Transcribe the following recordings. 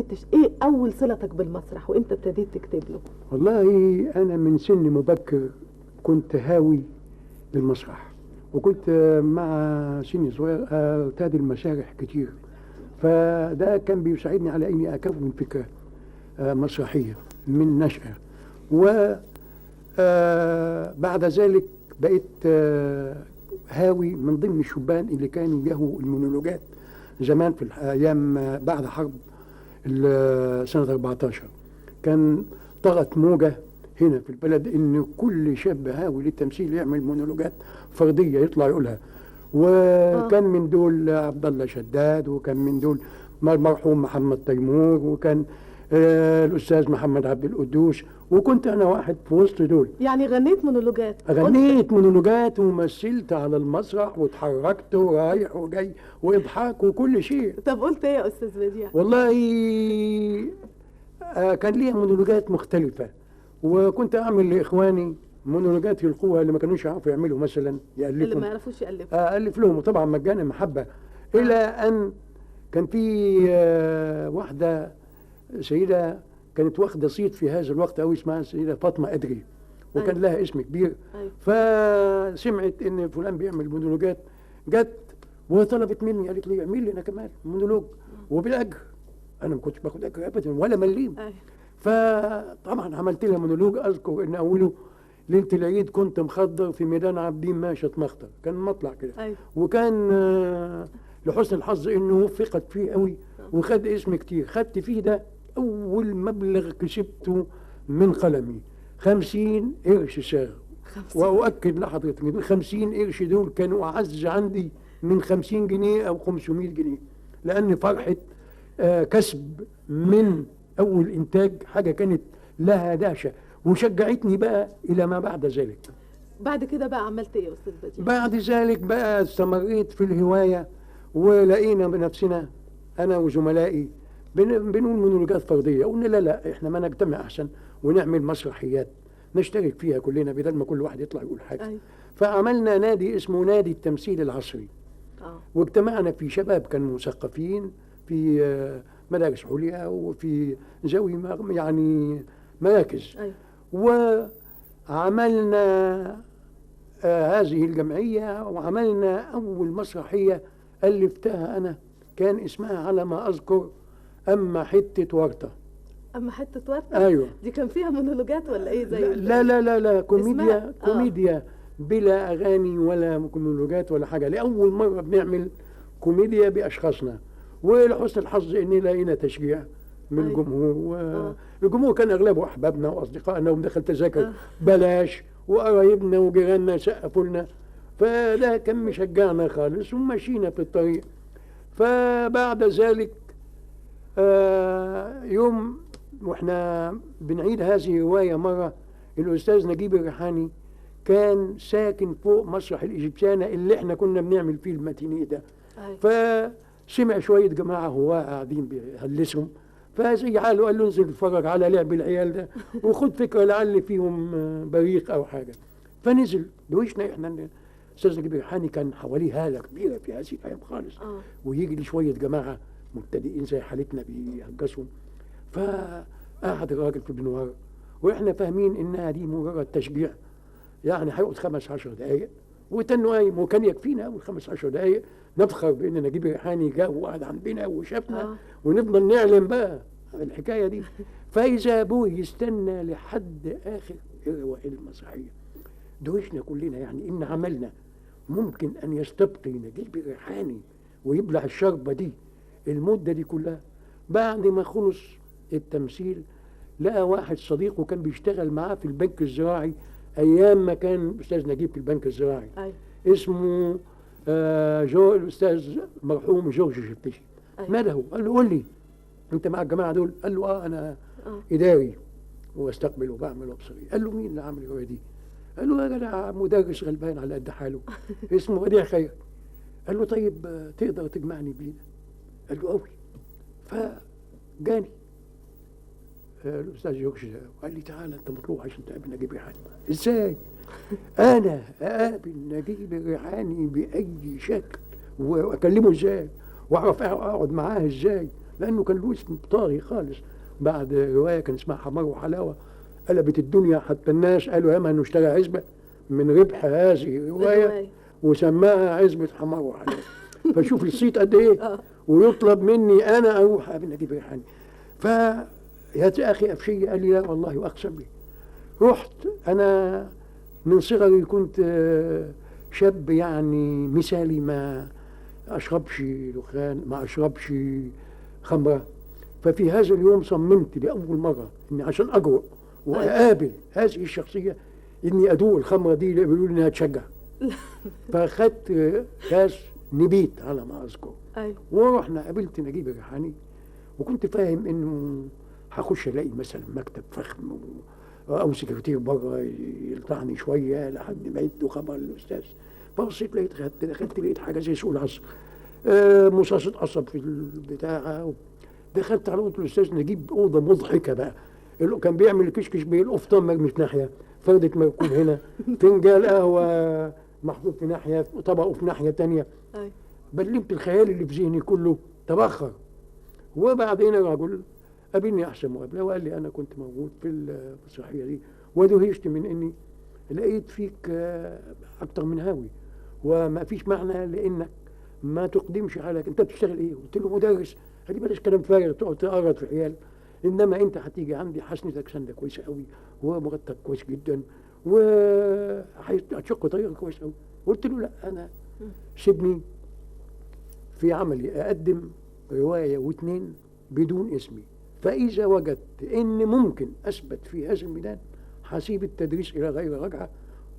ابتديت. إيه اول صلتك بالمسرح وانت ابتديت تكتب له؟ والله أنا من سن مبكر كنت هاوي للمسرح وكنت مع سني صغير أرتاد المسارح كتير. فده كان بيساعدني على إني أكون فكرة آه، مسرحية من نشأة. و آه، بعد ذلك بقيت آه، هاوي من ضمن الشبان اللي كانوا يهوا المونولوجات زمان في الأيام آه، بعد حرب سنة 14 كان طغت موجة هنا في البلد إن كل شاب هاوي للتمثيل يعمل مونولوجات فردية يطلع يقولها. وكان من دول عبد الله شداد وكان من دول المرحوم محمد تيمور وكان آه، الأستاذ محمد عبد القدوس وكنت أنا واحد في وسط دول. يعني غنيت مونولوجات. غنيت مونولوجات ومثلت على المسرح واتحركت ورايح وجاي وإضحاك وكل شيء. طب قلت إيه يا أستاذ بديع؟ والله آه، كان ليا مونولوجات مختلفة وكنت أعمل لإخواني مونولوجات يلقوها اللي ما كانوش يعرفوا يعملوا مثلا اللي يألفوا ما يعرفوش يالفوا ألف لهم وطبعا مجانا محبة. إلى أن كان في آه، واحدة سيدة كانت واخدة صيت في هذا الوقت أوي اسمها السيدة فاطمة أدري وكان أيوة. لها اسم كبير أيوة. فسمعت إن فلان بيعمل مونولوجات جت وطلبت مني قالت لي اعمل لي أنا كمان مونولوج وبالأجر أنا ما كنتش باخد أجر أبدا ولا مليم أيوة. فطبعا عملت لها مونولوج أذكر إن أوله ليلة العيد كنت مخضر في ميدان عابدين ماشة مخطر كان مطلع كده أيوة. وكان آه، لحسن الحظ إنه وفقت فيه قوي وخد اسم كتير خدت فيه ده أول مبلغ كسبته من قلمي. خمسين قرش ساغ. وأؤكد لحضرتك خمسين قرش دول كانوا أعز عندي من خمسين جنيه أو خمسمائة جنيه. لأن فرحة آه، كسب من أول إنتاج حاجة كانت لها دهشة. وشجعتني بقى إلى ما بعد ذلك. بعد كده بقى عملت إيه يا أستاذ بديع بعد ذلك بقى استمريت في الهواية ولقينا بنفسنا أنا وزملائي بنقول مونولوجات فرديه قلنا لا لا إحنا ما نجتمع احسن ونعمل مسرحيات نشترك فيها كلنا بدل ما كل واحد يطلع يقول حاجة. أيوة. فعملنا نادي اسمه نادي التمثيل العصري. آه. واجتمعنا في شباب كانوا مثقفين في آه، مدارس عليا وفي ذوي يعني مراكز. أيوه. وعملنا آه هذه الجمعية وعملنا أول مسرحية ألفتها أنا كان اسمها على ما أذكر أما حتة ورطة. أما حتة ورده أيوه. دي كان فيها مونولوجات ولا إيه زي لا لا لا لا كوميديا اسمها- آه. كوميديا بلا أغاني ولا مونولوجات ولا حاجة. لأول مرة بنعمل كوميديا بأشخاصنا. ولحسن الحظ إن لقينا تشجيع من أيوة. الجمهور. آه. والجمهور كان أغلبه أحبابنا وأصدقائنا ومدخل تذاكر آه. بلاش. وقرايبنا وجيراننا سقفوا لنا. فده كان مشجعنا خالص ومشينا في الطريق. فبعد ذلك يوم وإحنا بنعيد هذه الرواية مرة الأستاذ نجيب الريحاني كان ساكن فوق مسرح الإيجيبسيانة اللي إحنا كنا بنعمل فيه الماتينية ده. أيوة. فسمع شوية جماعة هو قاعدين بيهلسهم فزي حاله قال له انزل اتفرج على لعب العيال ده وخد فكرة لعل فيهم آه، بريق أو حاجة. فنزل دوشنا إحنا. الأستاذ نجيب الريحاني كان حواليه هالة كبيرة في هذه الأيام خالص. آه. ويجي لي شوية جماعة مبتدئين زي حالتنا بيهجسهم فقعد الراجل في البنوار وإحنا فاهمين انها دي مجرد تشجيع يعني هيقعد خمس عشر دقايق وتنه قايم وكان يكفينا أول خمس عشر دقايق نفخر بان نجيب الريحاني جاء وقعد عندنا وشافنا آه. ونفضل نعلن بقى الحكاية دي. فإذا أبوه يستنى لحد آخر الروائل المسرحيه دوشنا كلنا يعني إن عملنا ممكن أن يستبقي نجيب الريحاني ويبلع الشربة دي. المدة دي كلها. بعد ما خلص التمثيل لقى واحد صديقه كان بيشتغل معاه في البنك الزراعي أيام ما كان الاستاذ نجيب في البنك الزراعي. أيوه اسمه آه، جو الاستاذ مرحوم جورج شفتشي. نده قال له قول لي. أنت مع الجماعة دول؟ قال له آه أنا آه. إداري وأستقبل وبعمل وأبصري. قال له مين اللي عامل الروايه دي؟ قال له يا جدع مدرس غلبان على قد حاله. اسمه بديع خير. قال له طيب آه، تقدر تجمعني بيه قال له قوي فجاني الاستاذ ده وقال لي تعالى أنت مطلوب عشان تقابل نجيب ريحاني إزاي؟ أنا أقابل نجيب الريحاني بأي شكل وأكلمه إزاي؟ واعرف اقعد معاه إزاي؟ لأنه كان له اسم طاغي خالص بعد رواية كان اسمها حمار وحلاوة قلبت الدنيا حتى الناس قالوا ياما إنه اشترى عزبة من ربح هذه الرواية. وسماها عزبة حمار وحلاوة فشوف الصيت قد إيه آه. ويطلب مني أنا أروح. نجيب ريحاني ف يا أخي افشيه قال لي لا والله وأقسم لي رحت أنا من صغري كنت آه، شاب يعني مثالي ما أشربش دخان ما أشربش خمرة. ففي هذا اليوم صممت لأول مرة إني عشان اجرؤ وأقابل هذه الشخصية إني أدوق الخمرة دي اللي بيقولوا انها تشجع. فاخدت آه، كاس نبيت على ما أذكر. أيوه ورحنا قابلت نجيب الريحاني وكنت فاهم إنه هخش ألاقي مثلا مكتب فخم أو سكرتير بره يلطعني شوية لحد ما يدوا خبر للاستاذ فبصيت لقيت خدت دخلت لقيت حاجة زي سوق العصر. آه مصاصة قصب في البتاع دخلت على أوضة الأستاذ نجيب أوضة مضحكة بقى. اللي كان بيعمل كشكش بيه القفطان مرمي في ناحية. فردة مركون هنا. فنجان قهوة. محطوط في ناحية طبقه في ناحية تانية. أيوه بلمت الخيال اللي في ذهني كله تبخر. وبعدين الرجل قابلني أحسن مقابلة وقال لي أنا كنت موجود في المسرحيه دي. ودهشت من إني لقيت فيك آه، أكتر من هاوي. وما فيش معنى لإنك ما تقدمش حالك أنت بتشتغل إيه؟ قلت له مدرس. قال لي بلاش كلام فارغ تقعد تقرط في عيال. إنما أنت هتيجي عندي حسنتك سنده كويسة قوي ومرتب كويس جدا. وهتشق طريقك كويس قوي قلت له لا أنا سيبني في عملي أقدم رواية واثنين بدون اسمي. فإذا وجدت إن ممكن أثبت في هذا الميدان هسيب التدريس إلى غير رجعة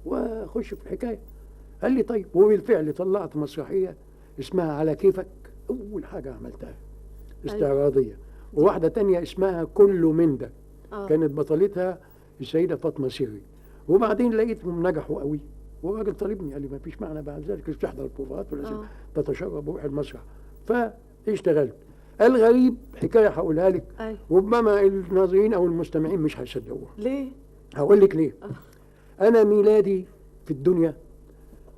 وأخش في الحكاية. قال لي طيب وبالفعل طلعت مسرحية اسمها على كيفك. أول حاجة عملتها استعراضية. وواحدة تانية اسمها كل من ده. آه. كانت بطلتها السيدة فاطمة سيري وبعدين لقيتهم نجحوا قوي. والراجل طالبني قال لي ما فيش معنى بعد ذلك مش تحضر البروفات ولازم آه. تتشرب وروح المسرح. فاشتغلت. الغريب حكاية هقولها لك. ربما الناظرين أو المستمعين مش هيصدقوها. ليه؟ هقول لك ليه. أنا ميلادي في الدنيا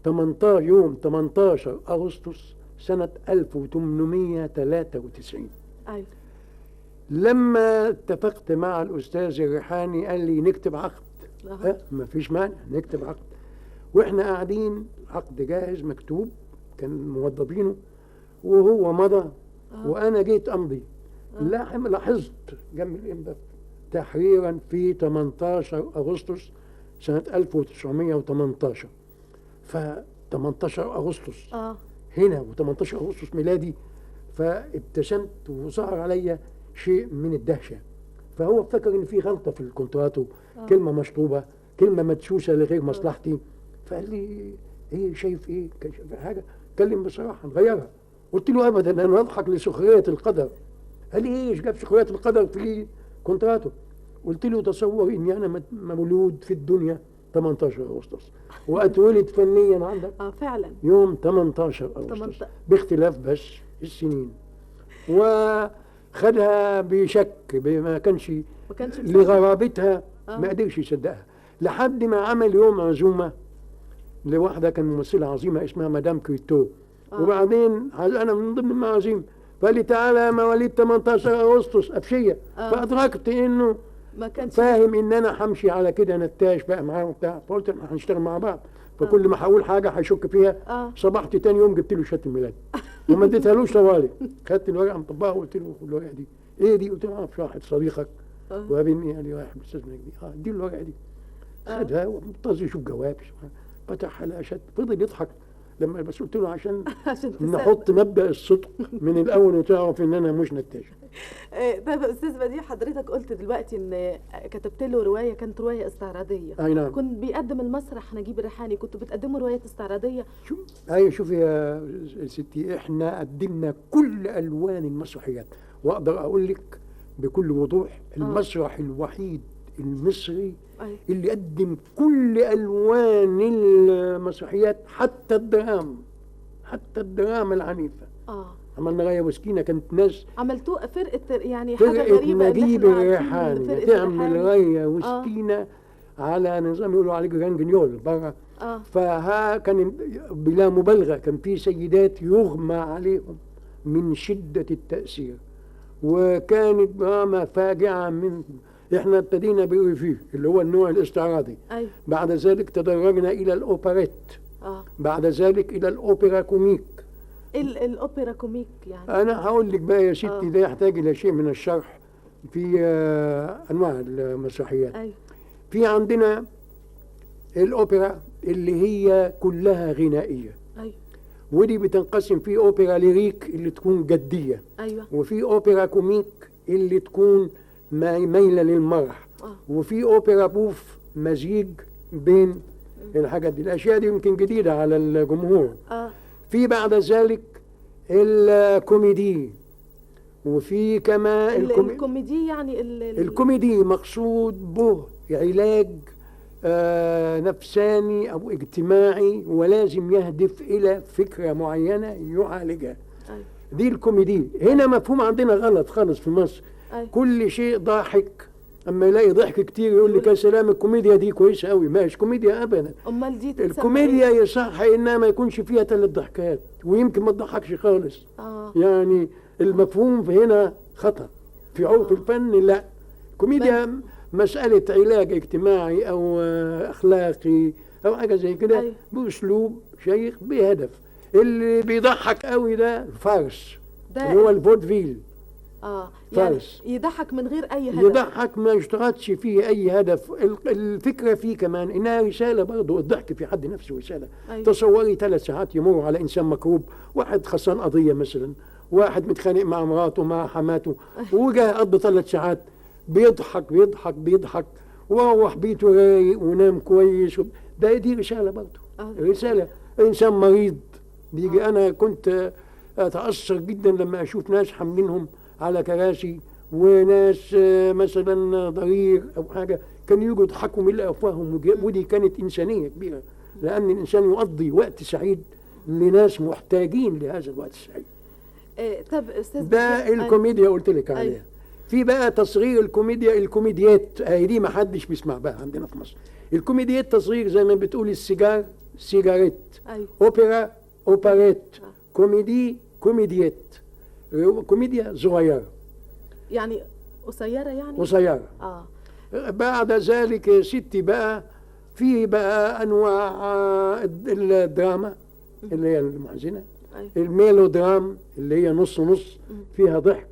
18 يوم 18 أغسطس سنة 1893 أيوه لما اتفقت مع الأستاذ الريحاني قال لي نكتب عقد. أه ما فيش مانع نكتب عقد. وإحنا قاعدين عقد جاهز مكتوب كان موظفينه وهو مضى آه. وأنا جيت أمضي. لا لاحظت جنب الإمضاء. تحريرا في 18 أغسطس سنة 1918 ف 18 أغسطس. آه. هنا و18 أغسطس ميلادي. فابتسمت وظهر عليا شيء من الدهشة. فهو افتكر إن في غلطة في الكونتراتو. آه. كلمة مشطوبة كلمة مدسوسه لغير مصلحتي. فقال لي إيه شايف إيه؟ شايف حاجة. اتكلم بصراحة نغيرها قلت له ابدا أنا أضحك لسخرية القدر. قال لي إيه إيش جاب سخرية القدر في كونتراتو قلت له تصور إني أنا مولود في الدنيا 18 أغسطس. وأتولد فنيا عندك؟ آه فعلا. يوم 18 أغسطس. 18. باختلاف بس السنين. وخدها بشك ما كانش ما كانش مصدق. لغرابتها. آه. ما قدرش يصدقها. لحد ما عمل يوم عزومة لواحده كان ممثلة عظيمة اسمها مدام كريتو آه. وبعدين أنا من ضمن المعازيم فقال لي تعالى يا مواليد 18 أغسطس أبشية. آه. فأدركت إنه ما كانش فاهم إن أنا همشي على كده نتاش بقى معاه وبتاع. فقلت إحنا هنشتغل مع بعض. فكل ما هقول حاجة هيشك فيها. آه. صبحت تاني يوم جبت له شهاده الميلاد. وما اديتهالوش طوالي. خدت الورقة مطبقها وقلت له الورقة دي إيه دي؟ قلت له اعرف واحد صديقك. قال لي واحد الاستاذ مجدي آه له الورقه دي. خدها ومنتظر يشوف جواب فتحها شهاده فضل يضحك. لما بس قلت له عشان. نحط مبدأ الصدق من الأول وتعرف إن أنا مش نتاج. آه، طيب أستاذ بديع حضرتك قلت دلوقتي إن كتبت له رواية كانت رواية استعراضية. أي نعم. كنت بيقدم المسرح نجيب الريحاني كنتوا بتقدموا روايات استعراضية؟ شوف أيوه شوفي يا ستي إحنا قدمنا كل ألوان المسرحيات. وأقدر أقول لك بكل وضوح المسرح الوحيد المصري. اللي قدم كل ألوان المسرحيات حتى الدراما حتى الدراما العنيفة. آه. عملنا ريا وسكينة كانت ناس عملتوا فرقة يعني حاجة فرقة غريبة نجيب الريحاني فرقة تعمل. غاية وسكينة على نظام يقولوا عليه Grand Guignol بره آه. فها كان بلا مبالغة كان في سيدات يغمى عليهم من شدة التأثير. وكانت دراما فاجعة من إحنا ابتدينا بال revue اللي هو النوع الاستعراضي. أيوه بعد ذلك تدرجنا إلى الأوبريت. آه. بعد ذلك إلى ال opéra comique. ال- ال opéra comique يعني. أنا هقول لك بقى يا ستي آه. ده يحتاج إلى شيء من الشرح في آه، أنواع المسرحيات. أيوه في عندنا الأوبرا اللي هي كلها غنائية. ودي بتنقسم في opéra lyrique اللي تكون جدية. أيوه. وفي opéra comique اللي تكون ما- مايلة للمرح. آه. وفي opéra bouffe مزيج بين الحاجات دي. الأشياء دي يمكن جديدة على الجمهور. آه. في بعد ذلك الكوميدي. وفي الكومي... الكوميدي يعني ال- ال- الكوميدي مقصود به علاج آه نفساني أو اجتماعي ولازم يهدف إلى فكرة معينة يعالجها. دي الكوميدي. هنا مفهوم عندنا غلط خالص في مصر. كل شيء ضاحك. أما يلاقي ضحك كتير يقول لك يا سلام الكوميديا دي كويسة قوي ماهيش كوميديا ابدا. أمال دي الكوميديا إيه؟ يصح إنها ما يكونش فيها ثلاث ضحكات ويمكن ما تضحكش خالص. آه. يعني المفهوم في هنا خطأ. في عرف الفن لا. كوميديا مسألة علاج اجتماعي أو آه، أخلاقي أو حاجة زي كده أيوة. بأسلوب شيق بهدف. اللي بيضحك قوي ده farce ده اللي هو الفودفيل. آه يعني فارس. يضحك من غير أي هدف. يضحك ما يشترطش فيه أي هدف. ال- الفكرة فيه كمان إنها رسالة برضه الضحك في حد نفسه رسالة. أيوة. تصوري ثلاث ساعات يمر على إنسان مكروب واحد خسران قضية مثلا واحد متخانق مع مراته مع حماته وجاء قضى ثلاث ساعات. بيضحك بيضحك بيضحك. وروح بيته رايق ونام كويس. ده دي رسالة برضه. آه. رسالة. إنسان مريض. بيجي أنا كنت أتأثر جدا لما أشوف ناس حاملينهم على كراسي وناس آه، مثلا ضرير أو حاجة. كانوا يجوا يضحكوا من أفواههم وج- ودي كانت إنسانية كبيرة. لأن الإنسان يقضي وقت سعيد لناس محتاجين لهذا الوقت السعيد. آه طب أستاذ ده الكوميديا قلت لك. عليها. في بقى تصغير الكوميديا الكوميديات اهي دي ما حدش بيسمع بقى عندنا في مصر. ال comédiette تصغير زي ما بتقول ال cigare cigarette. أيوه. أوبرا أوبريت. آه. comédie comédiette. كوميديا صغيرة. يعني قصيرة يعني؟ قصيرة. آه. بعد ذلك يا ستي بقى في بقى أنواع آه، الدراما اللي هي المحزنة. أيوه. ال mélodrame اللي هي نص نص فيها ضحك.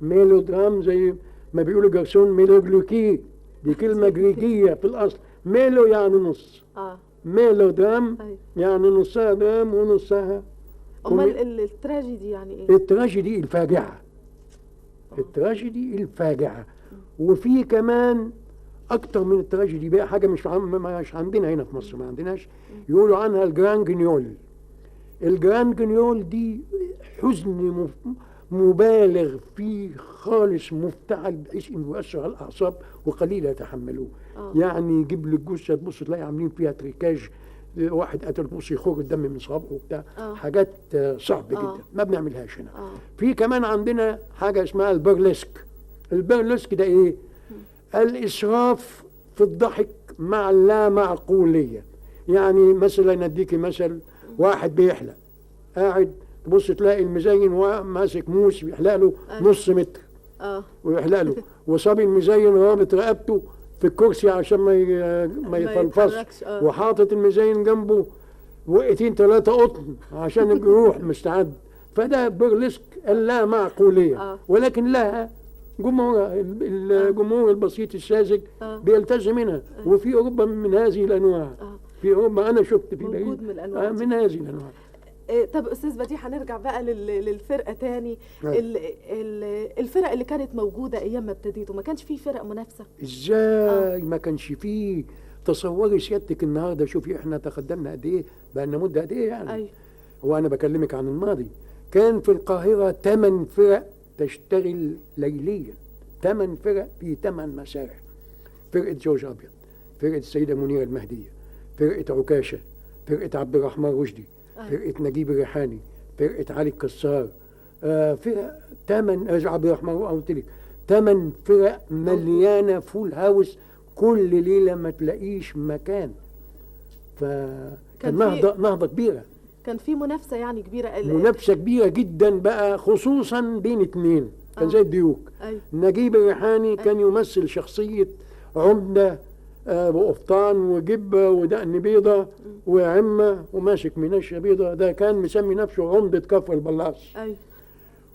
mélodrame زي ما بيقولوا جرسون ميلوجلوكي دي كلمة جريكية في الأصل. ميلو يعني نص. آه. mélodrame أيوه. يعني نصها drame ونصها أمال التراجيدي يعني إيه؟ التراجيدي الفاجعة. التراجيدي الفاجعة. وفي كمان أكتر من التراجيدي بقى حاجة مش عم مش عندنا هنا في مصر ما عندناش. يقولوا عنها ال Grand Guignol ال Grand Guignol دي حزن مف- مبالغ فيه خالص مفتعل بحيث إنه يؤثر على الأعصاب وقليل يتحملوه. آه. يعني يجيب لك جثة تبص تلاقي عاملين فيها تريكاج واحد قتل بص يخرج الدم من صابعه وبتاع. آه. حاجات آه، صعبة آه. جدا ما بنعملهاش هنا. آه. في كمان عندنا حاجة اسمها البرلسك. البرلسك ده إيه؟ الإسراف في الضحك مع اللا معقوليه يعني مثلا نديكي مثل واحد بيحلق قاعد تبص تلاقي المزين ماسك موس بيحلق له أيوة. نص متر. آه. ويحلق له. وصبي المزين رابط رقبته في الكرسي عشان ما ي- ما يتحركش، آه. وحاطط المزين جنبه وقتين ثلاثة قطن عشان الجروح مستعد. فده برلسك اللا معقولية. آه. ولكن لها جمهورها ال- الجمهور البسيط الساذج آه. بيلتزم منها. وفي أوروبا من هذه الأنواع. آه. في أوروبا أنا شفت في باريس من آه،. من هذه الأنواع. إيه، طب أستاذ بديع هنرجع بقى لل- للفرقة تاني. ال- ال- الفرق اللي كانت موجودة أيام ما ابتديتوا ما كانش في فرق منافسة؟ إزاي ما كانش فيه؟ تصوري سيادتك النهارده شوفي إحنا تقدمنا قد إيه بقى لنا مدة قد إيه يعني. أيوه وأنا بكلمك عن الماضي. كان في القاهرة ثمان فرق تشتغل ليليا. ثمان فرق في ثمان مسارح. فرقة جورج أبيض فرقة السيدة منيرة المهدية فرقة عكاشة فرقة عبد الرحمن رشدي. فرقة نجيب الريحاني فرقة علي الكسار آه فرق ثمان آه، عبد الرحمن قلت لك ثمان فرق مليانة فول هاوس كل ليلة ما تلاقيش مكان. كان فكان نهضه نهضة كبيرة. كان في منافسة يعني كبيرة. منافسة كبيرة جدا بقى خصوصا بين اتنين. كان آه. زي الديوك أيوه نجيب الريحاني كان يمثل شخصية عمدة آه، بقفطان وجبة ودقن بيضة وعمة وماسك منشة بيضة. ده كان مسمي نفسه عمدة كفر البلاص. أيوه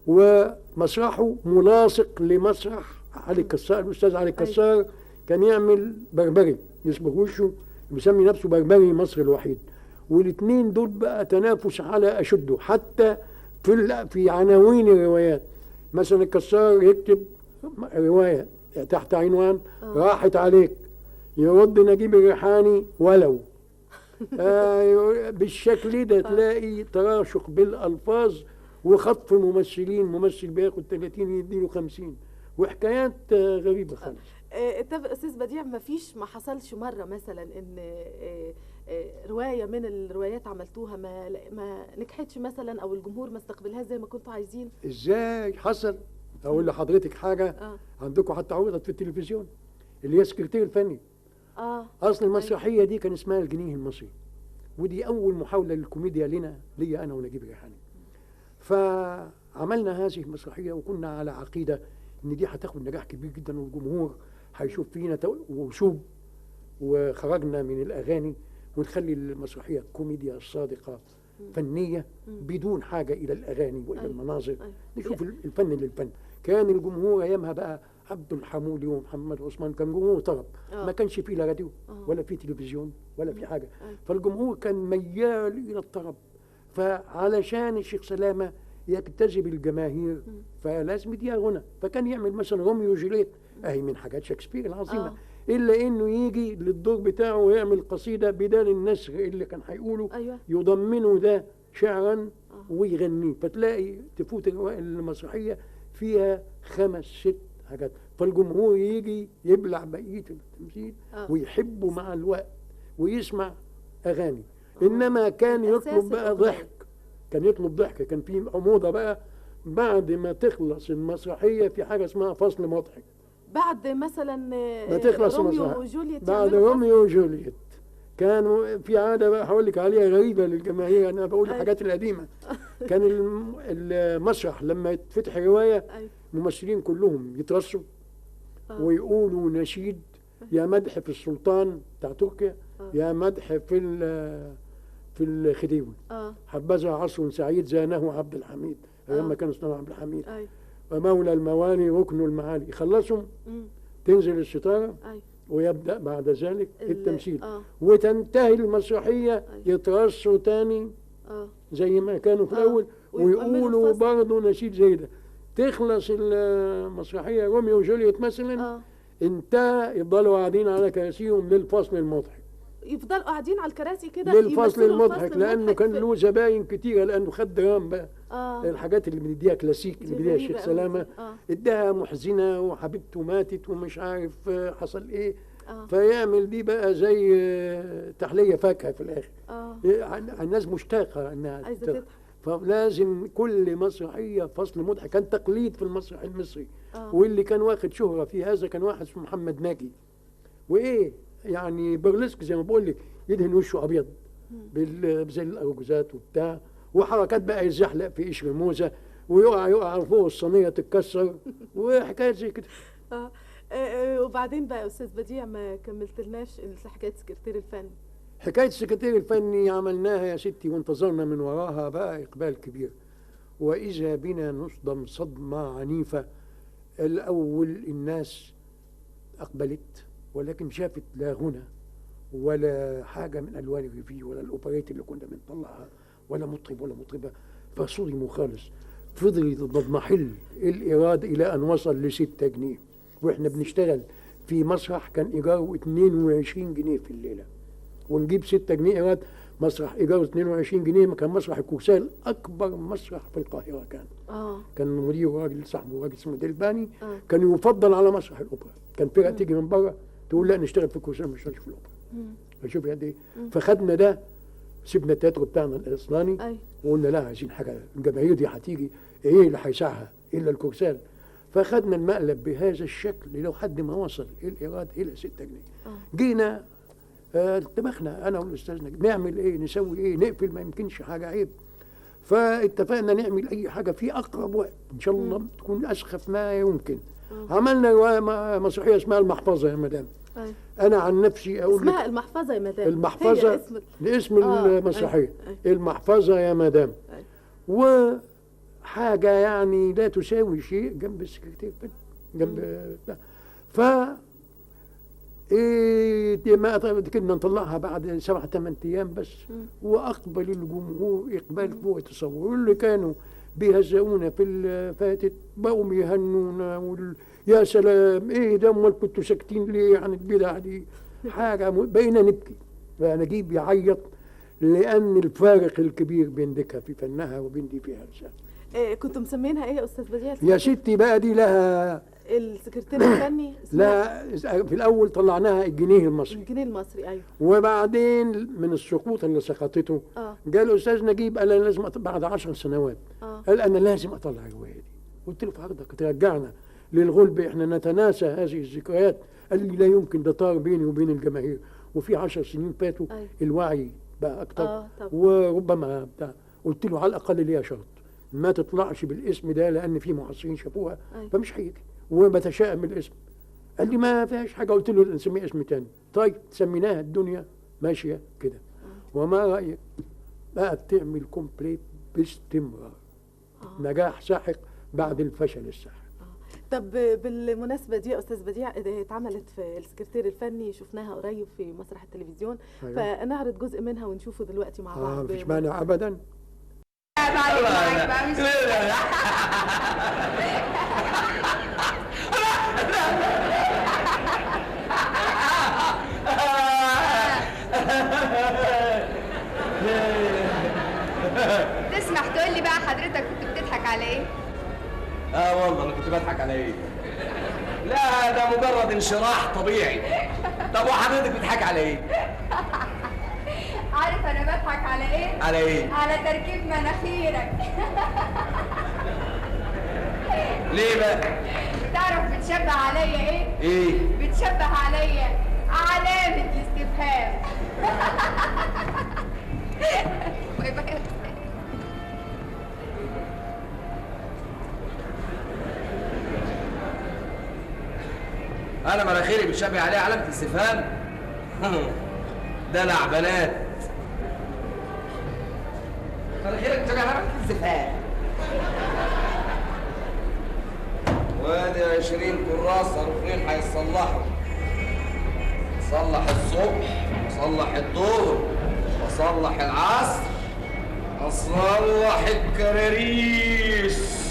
ومسرحه ملاصق لمسرح علي الكسار الأستاذ علي الكسار كان يعمل بربري يصبغ وشه مسمي نفسه بربري مصر الوحيد. والاثنين دول بقى تنافس على أشده حتى في في عناوين الروايات. مثلا الكسار يكتب رواية تحت عنوان آه. راحت عليك. يرد نجيب الريحاني ولو. آه، بالشكل ده تلاقي تراشق بالألفاظ وخطف ممثلين ممثل بياخد 30 يديله 50 وحكايات آه، غريبة خالص. آه، طب أستاذ بديع ما فيش ما حصلش مرة مثلا إن آه، رواية من الروايات عملتوها ما ما نجحتش مثلا أو الجمهور ما استقبلهاش زي ما كنتوا عايزين؟ إزاي حصل؟ أقول لحضرتك حاجة. آه. عندكم حتى عرضت في التلفزيون اللي هي السكرتير الفني. آه. أصل المسرحية دي كان اسمها الجنيه المصري. ودي أول محاولة للكوميديا لنا ليا أنا ونجيب الريحاني فعملنا هذه المسرحية وكنا على عقيدة إن دي هتاخد نجاح كبير جدا والجمهور هيشوف فينا وشوب وخرجنا من الأغاني ونخلي المسرحية كوميديا صادقة فنية بدون حاجة إلى الأغاني وإلى أيوة. المناظر. أيوة. نشوف الفن للفن. كان الجمهور أيامها بقى عبد الحمولي ومحمد عثمان كان جمهور طرب. آه. ما كانش فيه لا راديو آه. ولا في تلفزيون ولا في حاجة. أيوة. فالجمهور كان ميال إلى الطرب. فعلشان الشيخ سلامة يجتذب الجماهير فلازم يديها غنى فكان يعمل مثلا روميو وجوليت أهي من حاجات شكسبير العظيمة. آه. إلا إنه يجي للدور بتاعه ويعمل قصيدة بدال النسر اللي كان هيقوله. أيوه. يضمنه ده شعرا آه. ويغنيه. فتلاقي تفوت المسرحية فيها خمس ست حاجات. فالجمهور يجي يبلع بقية التمثيل آه. ويحبه مع الوقت ويسمع أغاني. إنما كان الأساس يطلب بقى. ضحك. كان يطلب ضحك. كان في عموضة بقى بعد ما تخلص المسرحية في حاجة اسمها فصل مضحك. بعد مثلا آه، ما تخلص روميو. وجولييت بعد روميو وجولييت. كانوا في عادة بقى هقول لك عليها غريبة للجماهير. أنا بقول. الحاجات القديمة. كان الم- المسرح لما يتفتح رواية الممثلين كلهم يترصوا آه. ويقولوا نشيد. يا مدح في السلطان بتاع تركيا آه. يا مدح في ال- في الخديوي. آه. حبذا عصر سعيد زانه عبد الحميد. أيام ما آه. كان اسمه عبد الحميد. ومولى الموالي ركن المعالي. يخلصهم؟ تنزل الستارة أيوه ويبدأ بعد ذلك ال- التمثيل. وتنتهي المسرحية أيوة. يترصوا تاني آه. زي ما كانوا في آه. ويكملوا ويقولوا. برضه نشيد زي ده. تخلص المسرحية روميو وجولييت مثلا آه. انتهى يفضلوا قاعدين على كراسيهم للفصل المضحك. يفضلوا قاعدين على الكراسي كده للفصل المضحك المضحك. كان له زباين كتيرة لأنه خد drame بقى. آه. الحاجات اللي بنديها كلاسيك اللي بنديها الشيخ دي. آه. اداها محزنة وحبيبته ماتت ومش عارف آه، حصل إيه. آه. فيعمل دي بقى زي آه، تحلية فاكهة في الآخر. آه. عن- الناس مشتاقة إنها عايزة تضحك. فلازم كل مسرحية فصل مضحك. كان تقليد في المسرح المصري. آه. واللي كان واخد شهرة في هذا كان واحد اسمه محمد ناجي وإيه يعني برلسك زي ما بقول لك يدهن وشه أبيض بال- زي الارجوزات وبتاع. وحركات بقى يزحلق في قشر موزة ويقع يقع فوق الصينية تتكسر. وحكايات زي كده. آه. آه، آه، وبعدين بقى يا أستاذ بديع ما كملتلناش حكايه سكرتير الفن. حكاية السكرتير الفني عملناها يا ستي وانتظرنا من وراها بقى إقبال كبير. وإذا بنا نصدم صدمة عنيفة الأول الناس أقبلت ولكن شافت لا غنى ولا حاجة من ألوان الريفي ولا الأوبريت اللي كنا بنطلعها ولا مطرب ولا مطربة. فصدموا خالص. فضلت تضمحل الإيراد إلى أن وصل لستة جنيه. وإحنا بنشتغل في مسرح كان إيجاره 22 جنيه في الليلة. ونجيب 6 جنيه إيراد مسرح ايجاره 22 جنيه كان مسرح الكوسال أكبر مسرح في القاهرة كان. آه. كان مدير راجل صاحبه راجل اسمه دلباني آه. كان يفضل على مسرح الأوبرا. كان فرقة تيجي من بره تقول لا نشتغل في الكوسال ما نشتغلش في الأوبرا. مم. شوف قد إيه. فخدنا ده سيبنا التياترو بتاعنا الاصلاني أي. وقلنا لا عايزين حاجة الجماهير دي هتيجي. إيه اللي هيسعها إلا الكرسال فخدنا المقلب بهذا الشكل لحد ما وصل الايراد إلى 6 جنيه. آه. جينا طبخنا أنا والأستاذ نجم نعمل إيه؟ نسوي إيه؟ نقفل؟ ما يمكنش حاجة عيب. فاتفقنا نعمل أي حاجة في أقرب وقت. إن شاء الله تكون أسخف ما يمكن. عملنا مسرحية اسمها المحفظة يا مدام. أيوة. أنا عن نفسي أقول لك اسمها المحفظة يا مدام. اسم لاسم آه، المسرحية. أيوة، المحفظة يا مدام. أيوة. وحاجة يعني لا تساوي شيء جنب السكرتير. جنب. ف إيه دي ما كنا نطلعها بعد سبعة ثمان أيام بس. وأقبل الجمهور إقبال فوق التصور اللي كانوا بيهزئونا في الفاتت بقوا يهنونا وال... يا سلام إيه ده؟ أمال كنتوا ساكتين ليه عن البدع دي؟ حاجة م... بقينا نبكي. فنجيب يعيط لأن الفارق الكبير بين ديكها في فنها وبين دي في هرسها إيه كنتوا مسمينها إيه يا أستاذ بديع؟ يا ستي بقى دي لها السكرتير الفني لا في الأول طلعناها الجنيه المصري. الجنيه المصري أيوه. وبعدين من السقوط اللي سقطته آه. قال أستاذ نجيب قال أنا لازم. بعد عشر سنوات. آه. قال أنا لازم أطلع الروايه دي قلت له في عرضك ترجعنا للغلب إحنا نتناسى هذه الذكريات قال لي لا يمكن ده طار بيني وبين الجماهير. وفي عشر سنين فاتوا أيوة. الوعي بقى أكتر آه طبعا وربما بتاع قلت له على الأقل ليها شرط ما تطلعش بالاسم ده لأن في معاصرين شافوها. أيوة. فمش هيجي وبتشائم من الاسم. قال لي ما فيهاش حاجة. قلت له نسميها اسم تاني. طيب سميناها الدنيا ماشية كده. وما رأيك بقى بتعمل كومبليت باستمرار. آه. نجاح ساحق بعد الفشل الساحق. طب بالمناسبة دي يا أستاذ بديع إذا اتعملت في السكرتير الفني شفناها قريب في مسرح التلفزيون. أيوة. فنعرض جزء منها ونشوفه دلوقتي مع آه بعض. مفيش مانع ابدا بعد معاك بقى مش تسمح تقول لي بقى حضرتك كنت بتضحك على إيه؟ آه والله أنا كنت بضحك على إيه؟ لا ده مجرد انشراح طبيعي طب وحضرتك بتضحك على إيه؟ عارف أنا بضحك على إيه؟ على إيه؟ على تركيب مناخيرك ليه بقى؟ تعرف بتشبه عليا إيه؟ إيه؟ بتشبه عليا علامة الاستفهام أنا مناخيري بتشبه عليها علامة استفهام ده لعبنات مناخيرك بتشبه علامة استفهام وادي عشرين كراسة ركنين هيصلحوا صلح الصبح وصلح الظهر وصلح العصر. اصلح الكراريس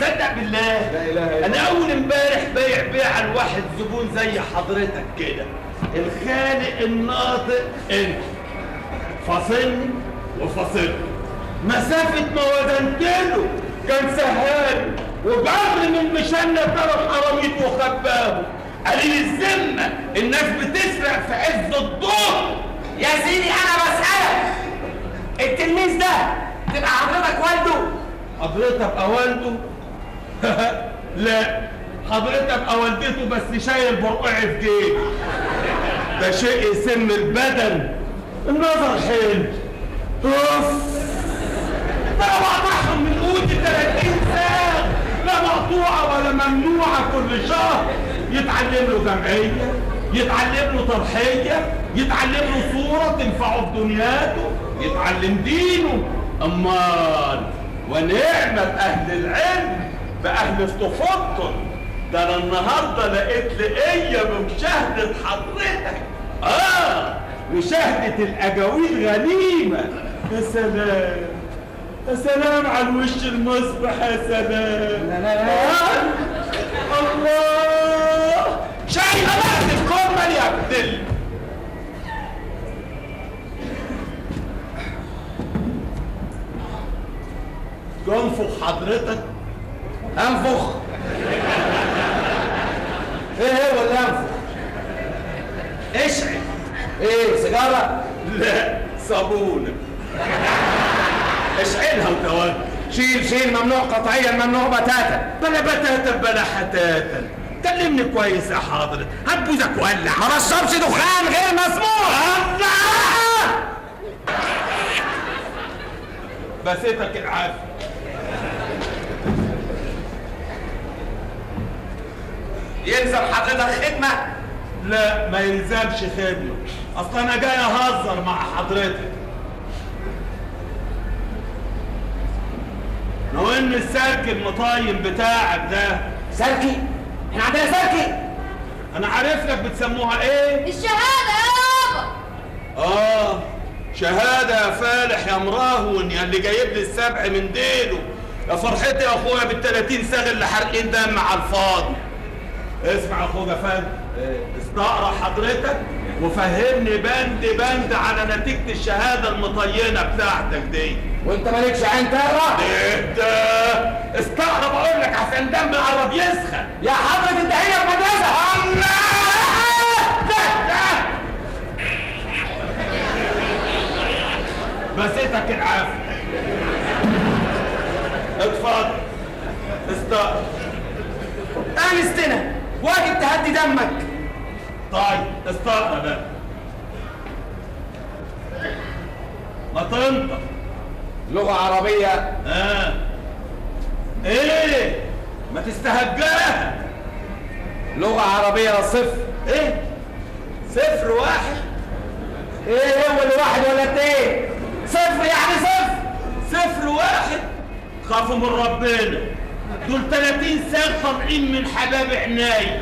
صدق بالله؟ لا إله إلا أنا أول امبارح بايع بيع على واحد زبون زي حضرتك كده. الخالق الناطق انت فاصلني وفاصلني مسافة ما وزنت له كان سهال وبعر من مشنة ثلاث قراميط وخباه. قليل الذمة الناس بتسرق في عز الظهر يا سيدي أنا بسألك التلميذ ده تبقى حضرتك والده؟ حضرتك ابقى والده؟ لا حضرتك ابقى والدته بس شايل برقعي في جيبي. ده شيء يسم البدن. النظر حلو. أوف. ده أنا بقطعهم من قوتي 30 ساعة. لا مقطوعة ولا ممنوعة كل شهر. يتعلم له جمعية يتعلم له تضحية يتعلم له صورة تنفعه في دنياته يتعلم دينه. أمال ونعمة أهل العلم. بأهل طفولته ده أنا النهارده لقيت لقيه بمشاهده حضرتك؟ آه مشاهده الأجاويل غنيمة. يا سلام. يا سلام على الوش المصبح يا سلام. لا لا لا. آه. الله. شايفه بقى الكرمل يا عبد تنفخ حضرتك. أنفخ. إيه هو اللي أنفخ؟ إشعل. إيه سيجارة؟ لا صابونه إشعلها وتوكل شيل شيل ممنوع قطعيا ممنوع بتاتا. بلا بتاتا بلا حتاتا. كلمني كويس يا حضرتك هتبوزك ولع ما بشربش دخان غير مسموح. بسيتك العافية. يلزم حضرتك خدمة. لا ما يلزمش خدمة. اصل أنا جاي أهزر مع حضرتك. لو إن السلك المطايم بتاعك ده؟ سلكي إحنا عندنا سلكي أنا عارف لك بتسموها إيه؟ الشهادة يا بابا. آه شهادة يا فالح يا مراهون يا اللي جايب لي السبع من ديله. يا فرحتي يا أخويا بالتلاتين ساغ اللي حارقين دم على الفاضي. اسمع يا اخويا فندم استقرأ حضرتك وفهمني بند بند على نتيجة الشهادة المطينة بتاعتك دي. وانت مالكش عين تقرأ؟ ده استقرأ بقول لك عشان دم قرب يسخن. يا حضرة انت هنا في مدرسة الله! بسيتك العافية. اتفضل. استقر انستنا واجب تهدي دمك. طيب استقر بقى ما تنطق. لغة عربية. آه. إيه؟ ما تستهجاها. لغة عربية صفر. إيه؟ صفر واحد. إيه هو اللي واحد ولا اتنين؟ صفر يعني صفر. صفر واحد. خافوا من ربنا. دول 30 سنة طالعين من حباب عناي.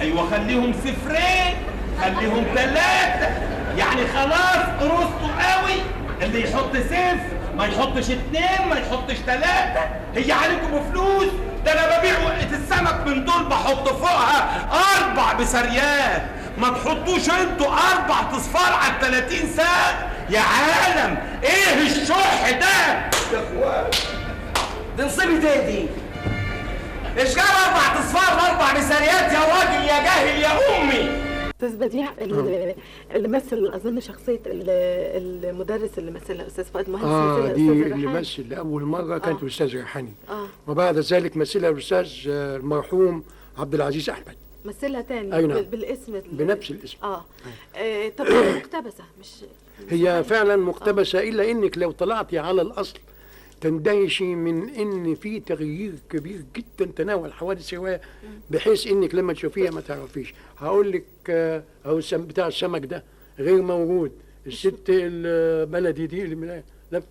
أيوه خليهم صفرين خليهم ثلاثة يعني خلاص قرصتوا قوي اللي يحط صفر ما يحطش اتنين ما يحطش ثلاثة هي عليكم بفلوس. ده أنا ببيع وقت السمك من دول بحط فوقها أربع بسريات ما تحطوش أنتوا أربع تصفار على 30 ساعة يا عالم إيه الشح ده؟ يا إخوان. دي نصيبة إيه دي؟ إيش جاب أربع تصفار وأربع بسريات يا راجل يا جاهل يا أمي؟ أستاذ بديع اللي اللي مثل أظن شخصية ال- المدرس اللي مثلها أستاذ فؤاد مهندس آه دي اللي. مثل. لأول مرة كانت آه. الأستاذ ريحاني آه. وبعد ذلك مثلها الأستاذ آه، المرحوم عبد العزيز أحمد. مثلها تاني أي نعم. بال- بالاسم ال- بنفس الاسم. آه, آه. طب هي مقتبسة مش هي فعلا مقتبسة إلا إنك لو طلعتي على الأصل تندهشي من إن في تغيير كبير جدا تناول حوادث الرواية بحيث إنك لما تشوفيها ما تعرفيش. هقول لك آه، السم بتاع السمك ده غير موجود. الست البلدي دي اللي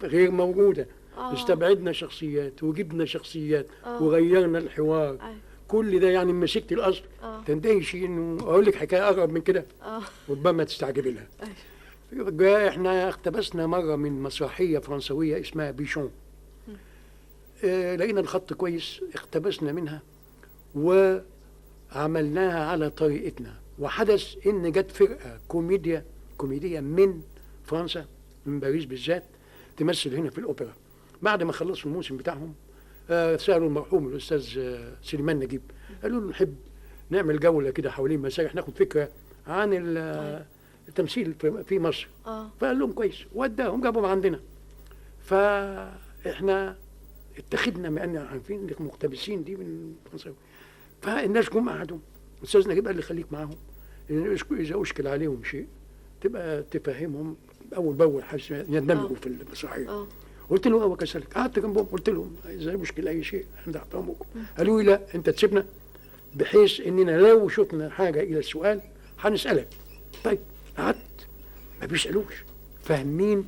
غير موجودة. آه. استبعدنا شخصيات وجبنا شخصيات آه. وغيرنا الحوار. أي. كل ده يعني مسكت الأصل. آه. تندهشي إنه أقول لك حكاية أقرب من كده. آه. ربما تستعجبي لها. جاء إحنا اقتبسنا مرة من مسرحية فرنسوية اسمها بيشون. لقينا الخط كويس اقتبسنا منها وعملناها على طريقتنا. وحدث إن جت فرقة كوميديا كوميديه من فرنسا من باريس بالذات تمثل هنا في الأوبرا. بعد ما خلصوا الموسم بتاعهم آه، سألوا المرحوم الأستاذ آه، سليمان نجيب. قالوا له نحب نعمل جولة كده حوالين مسارح ناخد فكرة عن آه، التمثيل في- مصر. آه. فقال لهم كويس وداهم جابهم عندنا. فإحنا اتخذنا بان عارفين ان المقتبسين دي من فرنسا فالناس جم قعدوا. الاستاذ نجيب قال لي خليك معاهم. لأن إذا أشكل عليهم شيء تبقى تفهمهم أول بأول حاجة يندمجوا آه. في المسرحية. آه. قلت له هو كذلك قعدت جنبهم قلت لهم إذا مشكل أي شيء إحنا أمركم. قالوا لي لا أنت تسيبنا بحيث إننا لو شفنا حاجة إلى السؤال هنسألك. طيب قعدت. ما بيسألوش. فاهمين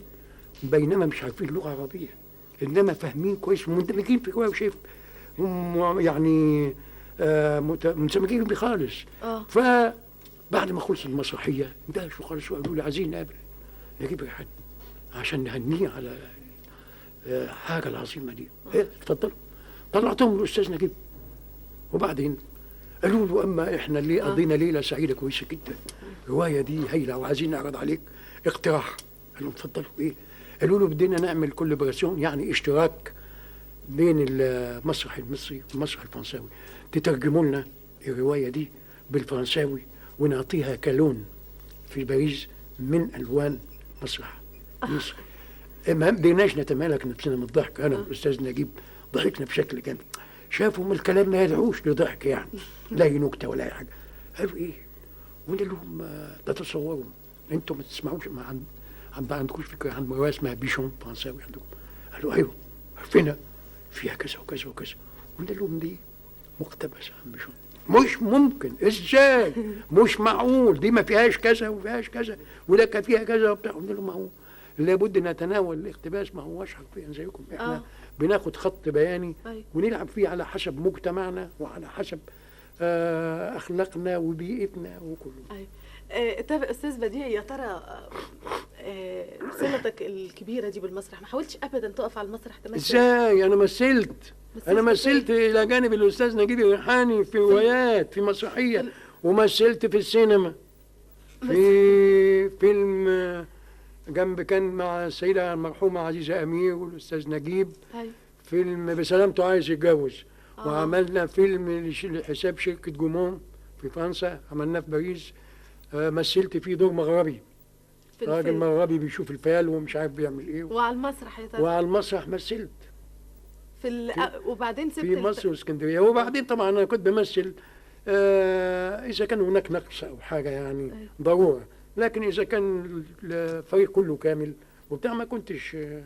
بينما مش عارفين لغة عربية. إنما فاهمين كويس ومندمجين في روايه وشايف يعني آه مندمجين بيه خالص. آه. فبعد ما خلصت المسرحية اندهشوا خالص وقالوا لي عايزين نقابل. نجيب ريحان عشان نهنيه على آه، الحاجة العظيمة دي. إيه؟ اتفضلوا طلعتهم الأستاذ نجيب. وبعدين قالوا له أما إحنا اللي آه. قضينا ليلة سعيدة كويسة جدا. الرواية دي هايلة وعايزين نعرض عليك اقتراح. قال لهم اتفضلوا. إيه؟ قالوا له بدينا نعمل كولابوراسيون يعني اشتراك بين المسرح المصري والمسرح الفرنساوي. تترجموا لنا الرواية دي بالفرنساوي ونعطيها كلون في باريس من ألوان مسرح مصر. ما بديناش نتمالك نفسنا من الضحك. أنا والاستاذ نجيب ضحكنا بشكل جامد شافوا من الكلام ما يدعوش لضحك يعني. لا هي نكته ولا أي حاجة. قالوا إيه؟ وقلنا لهم آه، تتصوروا أنتم ما تسمعوش ما عن عن ما عندكوش فكرة عن روايه اسمها بيشون فرنساوي عندكم قالوا أيوه عارفينها فيها كذا وكذا وكذا. قلنا لهم دي مقتبسة عن بيشون. مش ممكن. إزاي؟ مش معقول. دي ما فيهاش كذا وما فيهاش كذا ولا كان فيها كذا وبتاع. قلنا لهم ما هو لابد نتناول الاقتباس. ما هوش حرفيا زيكم. إحنا آه. بناخد خط بياني أيوة. ونلعب فيه على حسب مجتمعنا وعلى حسب آه أخلاقنا وبيئتنا وكله. أيوه آه، طب أستاذ بديع يا ترى آه، آه، الكبيرة دي بالمسرح ما حاولتش ابدا تقف على المسرح تمثل؟ إزاي؟ أنا مثلت. أنا؟ مثلت إلى جانب الأستاذ نجيب الريحاني في روايات في مسرحية ومثلت في السينما. في فيلم آه، جنب كان مع السيدة المرحومة عزيزة أمير والأستاذ نجيب. فيلم بسلامته عايز يتجوز. آه. وعملنا فيلم لحساب شركة جومون في فرنسا عملناه في باريس. مثلت فيه دور مغربي. في راجل مغربي بيشوف الفيال ومش عارف بيعمل إيه وعلى المسرح يا وعلى المسرح مثلت في ال... آه، وبعدين سبت في مصر واسكندرية. وبعدين طبعا أنا كنت بمثل آه إذا كان هناك نقص أو حاجة يعني أيوة. ضرورة. لكن إذا كان الفريق كله كامل وبتاع ما كنتش آه،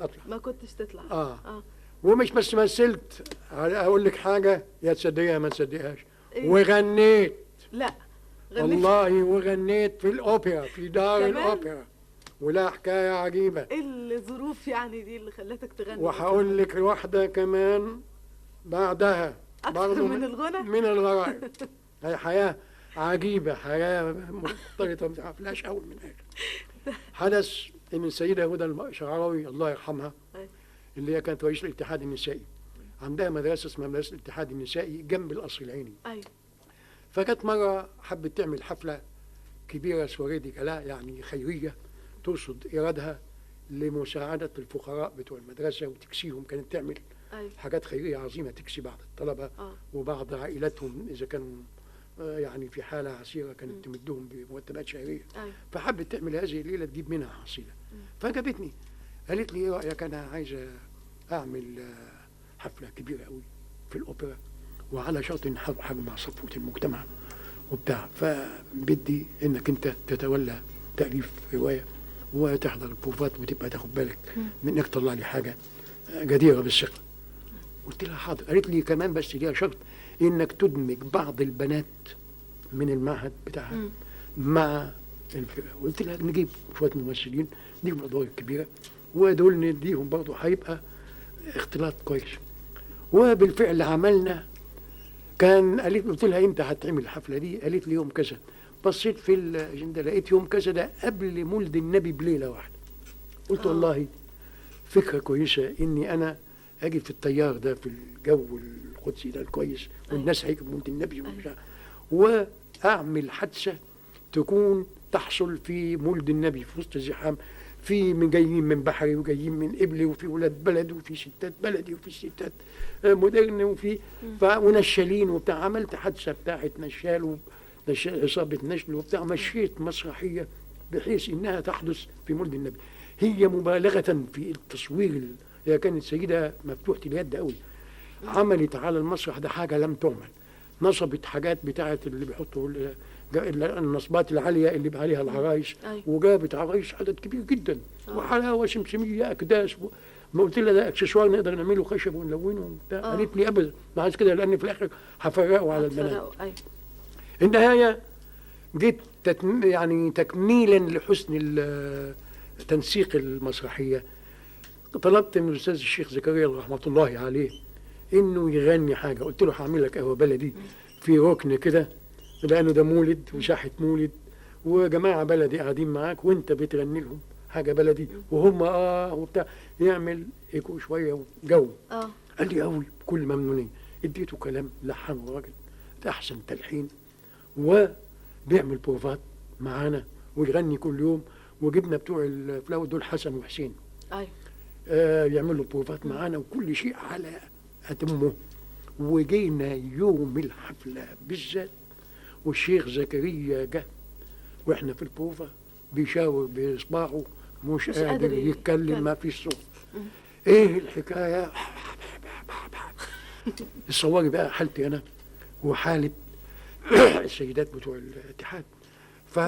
أطلع. ما كنتش تطلع. آه. آه. ومش بس مثلت أقول لك حاجة يا تصدقيها ما تصدقهاش إيه؟ وغنيت. لا. والله وغنيت في الأوبرا في دار كمان؟ الأوبرا. ولا حكاية عجيبة. إيه الظروف يعني دي اللي خلتك تغني؟ وهقول لك واحدة كمان بعدها. أكثر من الغنى؟ من الغرائب. هي حياة عجيبة حياة مختلطة ما تعرفلاش اول من اخر حدث ان السيده هدى الشعراوي الله يرحمها أيوة. اللي هي كانت رئيس الاتحاد النسائي. عندها مدرسة اسمها مدرسة الاتحاد النسائي جنب القصر العيني. أيوه فجت مرة حبت تعمل حفلة كبيرة سواري دي كلا يعني خيرية ترصد إيرادها لمساعدة الفقراء بتوع المدرسة وتكسيهم. كانت تعمل أيوه. حاجات خيرية عظيمة تكسي بعض الطلبة آه. وبعض عائلاتهم إذا كانوا آه، يعني في حالة عسيرة كانت تمدهم بمرتبات شهرية. أيوه. فحبت تعمل هذه الليلة تجيب منها حصيلة فجابتني قالت لي إيه رأيك؟ أنا عايزة أعمل آه، حفلة كبيرة قوي في الأوبرا. وعلى شرط حاجة مع صفوة المجتمع وبتاع. فبدي إنك أنت تتولى تأليف رواية وتحضر البروفات وتبقى تاخد بالك من إنك تطلع لي حاجة آه، جديرة بالثقة. قلت لها حاضر. قالت لي كمان بس ليها شرط إنك تدمج بعض البنات من المعهد بتاعها. مع الفرقة قلت لها نجيب شوية ممثلين ليهم الأدوار الكبيرة ودول نديهم برضه هيبقى اختلاط كويس. وبالفعل عملنا كان قالت قلت لها إمتى هتعمل الحفلة دي؟ قالت لي يوم كذا. بصيت في الأجندة لقيت يوم كذا ده قبل مولد النبي بليلة واحدة. قلت آه. والله فكرة كويسة إني أنا أجي في التيار ده في الجو القدسي ده الكويس والناس هيجوا مولد النبي ومش عارف. اعمل حادثة تكون تحصل في مولد النبي في وسط الزحام. في من جايين من بحري وجايين من قبلي وفي ولاد بلد وفي ستات بلدي وفي ستات آه، مودرن وفي ف- ونشالين وبتاع. عملت حادثة بتاعت نشال اصابه نشل وبتاع. مشيت مسرحية بحيث إنها تحدث في مولد النبي. هي مبالغة في التصوير. ال- هي كانت سيدة مفتوحة اليد قوي عملت على المسرح ده حاجة لم تعمل. نصبت حاجات بتاعت اللي بيحطوا النصبات العاليه اللي عليها العرايش أيوة. وجابت عرايش عدد كبير جدا. وحلاوه سمسميه اكداس و... ما قلت لها ده أكسسوار نقدر نعمله خشب ونلونه وبتاع. آه. قالت لي ابدا ما عايز كده لأن في الآخر هفرقه على البنات. أيوه. النهاية جيت تتم يعني تكميلا لحسن تنسيق المسرحية. طلبت من الأستاذ الشيخ زكريا رحمة الله عليه إنه يغني حاجة. قلت له هعمل لك قهوة بلدي في ركن كده. لأنه ده مولد وشاحه مولد وجماعة بلدي قاعدين معاك وانت بتغني لهم حاجة بلدي وهم آه وبتاع. يعمل إيكو شوية وجو. آه. قال لي قوي بكل ممنونية. اديته كلام لحنه راجل ده أحسن تلحين. وبيعمل بروفات معانا ويغني كل يوم. وجبنا بتوع الفلاوي دول حسن وحسين. أيوه آه يعملوا بروفات معانا وكل شيء على أتمه وجينا يوم الحفلة بالذات. والشيخ زكريا جه وإحنا في البروفة بيشاور بإصبعه مش, مش قادر يتكلم. ما فيش صوت. إيه الحكاية؟ تصوري بقى حالتي أنا وحالة السيدات بتوع الاتحاد. ف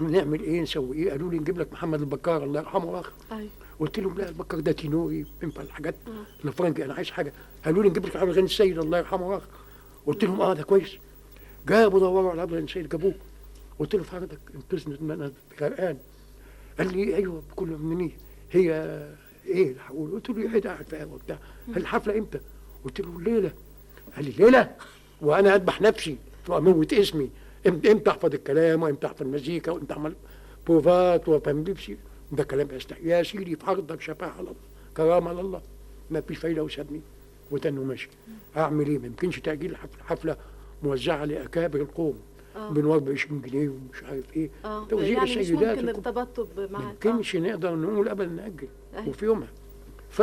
نعمل إيه؟ نسوي إيه؟ قالوا لي نجيب لك محمد البكار الله يرحمه واخر أيوه. قلت لهم لا البكر ده تينوري ينفع الحاجات. الفرنجي أنا عايز حاجة. قالوا لي نجيب لك عبد الغني السيد الله يرحمه واخر قلت لهم آه ده كويس. جابوا دوروا على الغني السيد جابوه. قلت له فردك انقذني ان أنا غرقان. قال لي أيوه بكل مني. هي إيه هقول؟ قلت له إيه قاعد في قهوه بتاع الحفله إمتى؟ قلت له الليلة قال لي ليلة؟ وأنا أذبح نفسي. واموت اسمي. إمتى أحفظ الكلام؟ وإمتى أحفظ المزيكا؟ وإمتى أعمل بروفات وأفهم لبسي. ده كلام يا سيدي في عرضك شفاعة على الله. كرامة لله ما فيش فايدة وسابني. وتنه ماشي. أعمل إيه؟ ما يمكنش تأجيل حفلة, حفلة موزعة لأكابر القوم. آه. ب 20 جنيه ومش عارف إيه. آه. توزيع يعني مش السيدات ممكن وكل- ارتبطوا ما معاه يمكنش نقدر نقول ابدا نأجل أيوة. وفي يومها. ف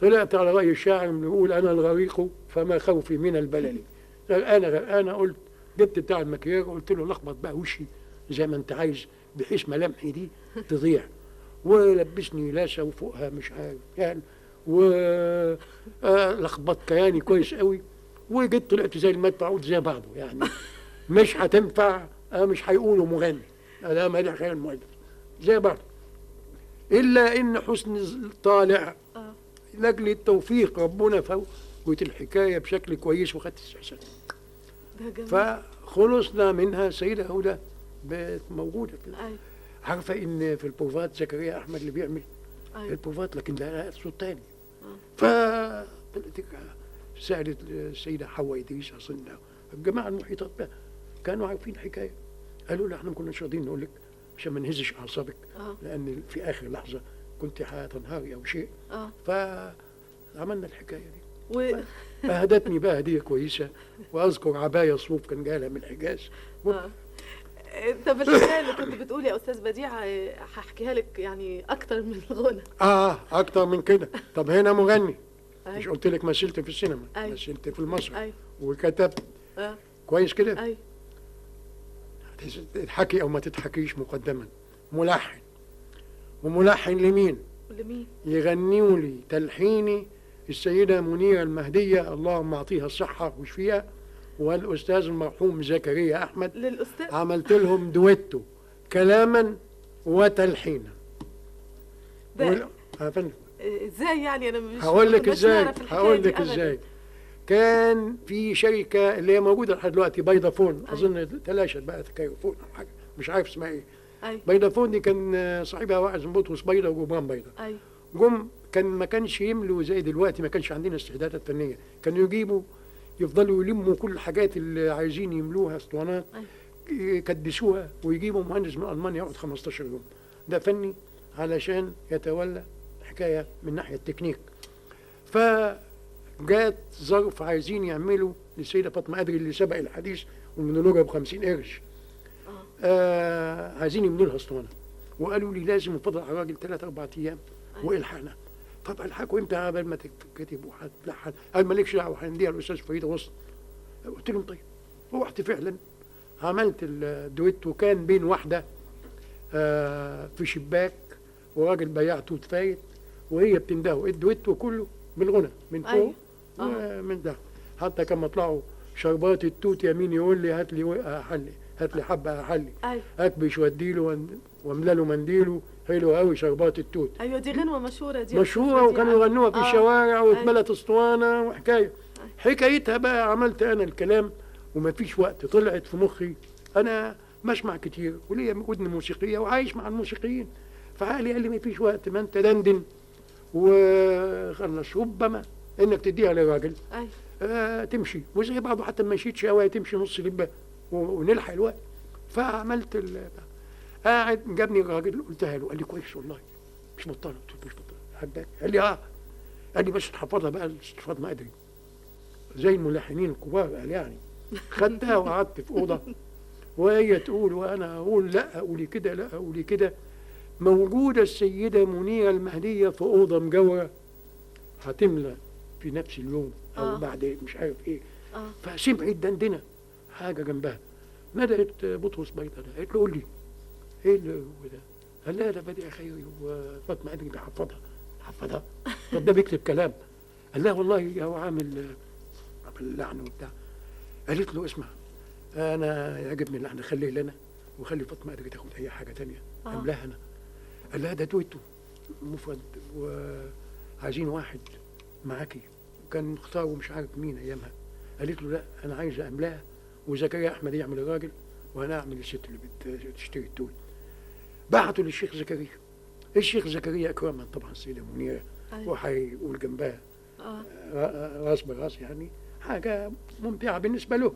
طلعت على رأي الشاعر بيقول أنا الغريق فما خوفي من البلل. غرقانة غرقانة قلت جبت بتاع المكياج قلت له لخبط بقى وشي زي ما أنت عايز بحيث ملامحي دي تضيع. ولبسني لاسة وفوقها مش عارف يعني و آه، كياني كويس قوي. وجيت طلعت زي المدفع قلت زي بعضه يعني مش هتنفع آه، مش هيقولوا مغني. ده مدح خير المؤلف. زي بعض إلا إن حسن طالع آه. لأجل التوفيق ربنا فوت الحكاية بشكل كويس وخدت جميل. فخلصنا منها سيدة هدى بقت موجودة كده. أيوه. عارفة إن في البروفات زكريا أحمد اللي بيعمل؟ أيوه. البروفات لكن ده صوت تاني. آه. سألت السيدة حواء إدريس أظن. الجماعه المحيطات بها كانوا عارفين الحكاية. قالوا لها إحنا ما كناش راضيين نقول لك عشان ما نهزش أعصابك آه. لأن في آخر لحظة كنت هتنهاري أو شيء. آه. فعملنا الحكاية دي. و... فهدتني بقى هدية كويسة وأذكر عباية صوف كان جاية من الحجاز. آه. طب الحكاية اللي كنت بتقول يا أستاذ بديع آه، هحكيها لك يعني أكتر من الغنى. آه أكتر من كده. طب هنا مغني. مش أيوه قلت لك مثلت في السينما أيوة. مثلت في المسرح. وكتبت. أه. كويس كده؟ أيوه تضحكي أو ما تضحكيش مقدما. ملحن. وملحن لمين؟ لمين؟ يغنيوا لي. تلحيني السيدة منيرة المهدية اللهم أعطيها الصحة وشفيها. والأستاذ المرحوم زكريا أحمد. للأستاذ؟ عملت لهم دويتو كلاما وتلحينا. ده وال-. آه، إزاي يعني؟ أنا مش هقول لك إزاي هقول لك. إزاي. كان في شركة اللي هي موجودة لحد دلوقتي بيضافون أظن تلاشت بقى كايروفون أو حاجة مش عارف اسمها إيه. أيوه بيضافون دي كان صاحبها واحد اسمه بطرس بيضه وجبران بيضه أيوه جم كان ما كانش يملوا زي دلوقتي ما كانش عندنا استعدادات فنيه كانوا يجيبوا يفضلوا يلموا كل الحاجات اللي عايزين يملوها أسطوانات يكدسوها ويجيبوا مهندس من ألمانيا يقعد 15 يوم. ده فني علشان يتولى الحكاية من ناحية التكنيك. فجات ظرف عايزين يعملوا للسيده فاطمة أدري اللي سبق الحديث والمونولوجة ب 50 قرش. آه. عايزين يبنوا لها أسطوانة. وقالوا لي لازم نفضل على الراجل ثلاث أربع أيام وإلحقنا. طب الحقوا إمتى؟ قبل ما تتكتب وهتلحن قال مالكش دعوة هنديها الاستاذ فريد غصن. قلت لهم طيب. رحت فعلا عملت الدويت وكان بين واحدة آه في شباك وراجل بياع توت فايت وهي بتندهه الدويتو كله بالغنى من فوق أيوة. ومن ده. حتى كما طلعوا شربات التوت يمين يقول لي هات لي وقع حلي. هات لي حبة حلي. أيوه. أكبش واديله وأن- واملى له منديله. حلو قوي شربات التوت. أيوه دي غنوة مشهورة دي. مشهورة وكانوا آه. يغنوها في آه. الشوارع أيوة. واتملت أسطوانة وحكاية. حكايتها بقى عملت أنا الكلام ومفيش وقت. طلعت في مخي. أنا بسمع كتير وليا ودن موسيقية وعايش مع الموسيقيين. فعقلي قال لي مفيش وقت ما أنت دندن وخلص. ربما إنك تديها للراجل. أيوه آه تمشي. وزي بعضه حتى ما مشيتش قوي تمشي نص لبة ونلحق الوقت. فعملت قاعد جابني الراجل قلتها له قال لي كويس والله. مش بطال قلت له مش بطال عجبك قال لي آه. قال لي بس تحفظها بقى الاستفاض ما أدري. زي الملحنين الكبار قال يعني. خدتها وقعدت في أوضة. وهي تقول وأنا أقول لا قولي كده لا قولي كده. موجودة السيدة منيرة المهدية في أوضة مجوره هتملى في نفس اليوم أو آه. بعد مش عارف إيه. آه. فسمعت دندنة حاجة جنبها. ندهت بطرس بيضه ده قالت له قول لي. إيه اللي هو ده؟ قال لها ده بديع خيري وفاطمة أدري بيحفظها حفظها. طب ده بيكتب كلام. قال لها والله هو عامل آه، باللحن وبتاع. قالت له اسمع أنا يعجبني اللحن خليه لنا وخلي فاطمة أدري تاخد أي حاجة تانية. آه. أملاها أنا. قال لها ده دويتو مفرد. وعايزين واحد معاكي. كان اختاروا مش عارف مين أيامها. قالت له لا أنا عايزه أملاها وزكريا أحمد يعمل الراجل وأنا أعمل الست اللي بتشتري التوت بعتوا للشيخ زكريا. الشيخ زكريا اكرما طبعا السيده منيرة. أيوة. وهيقول جنبها. آه. را- راس براس يعني. حاجة ممتعة بالنسبة له.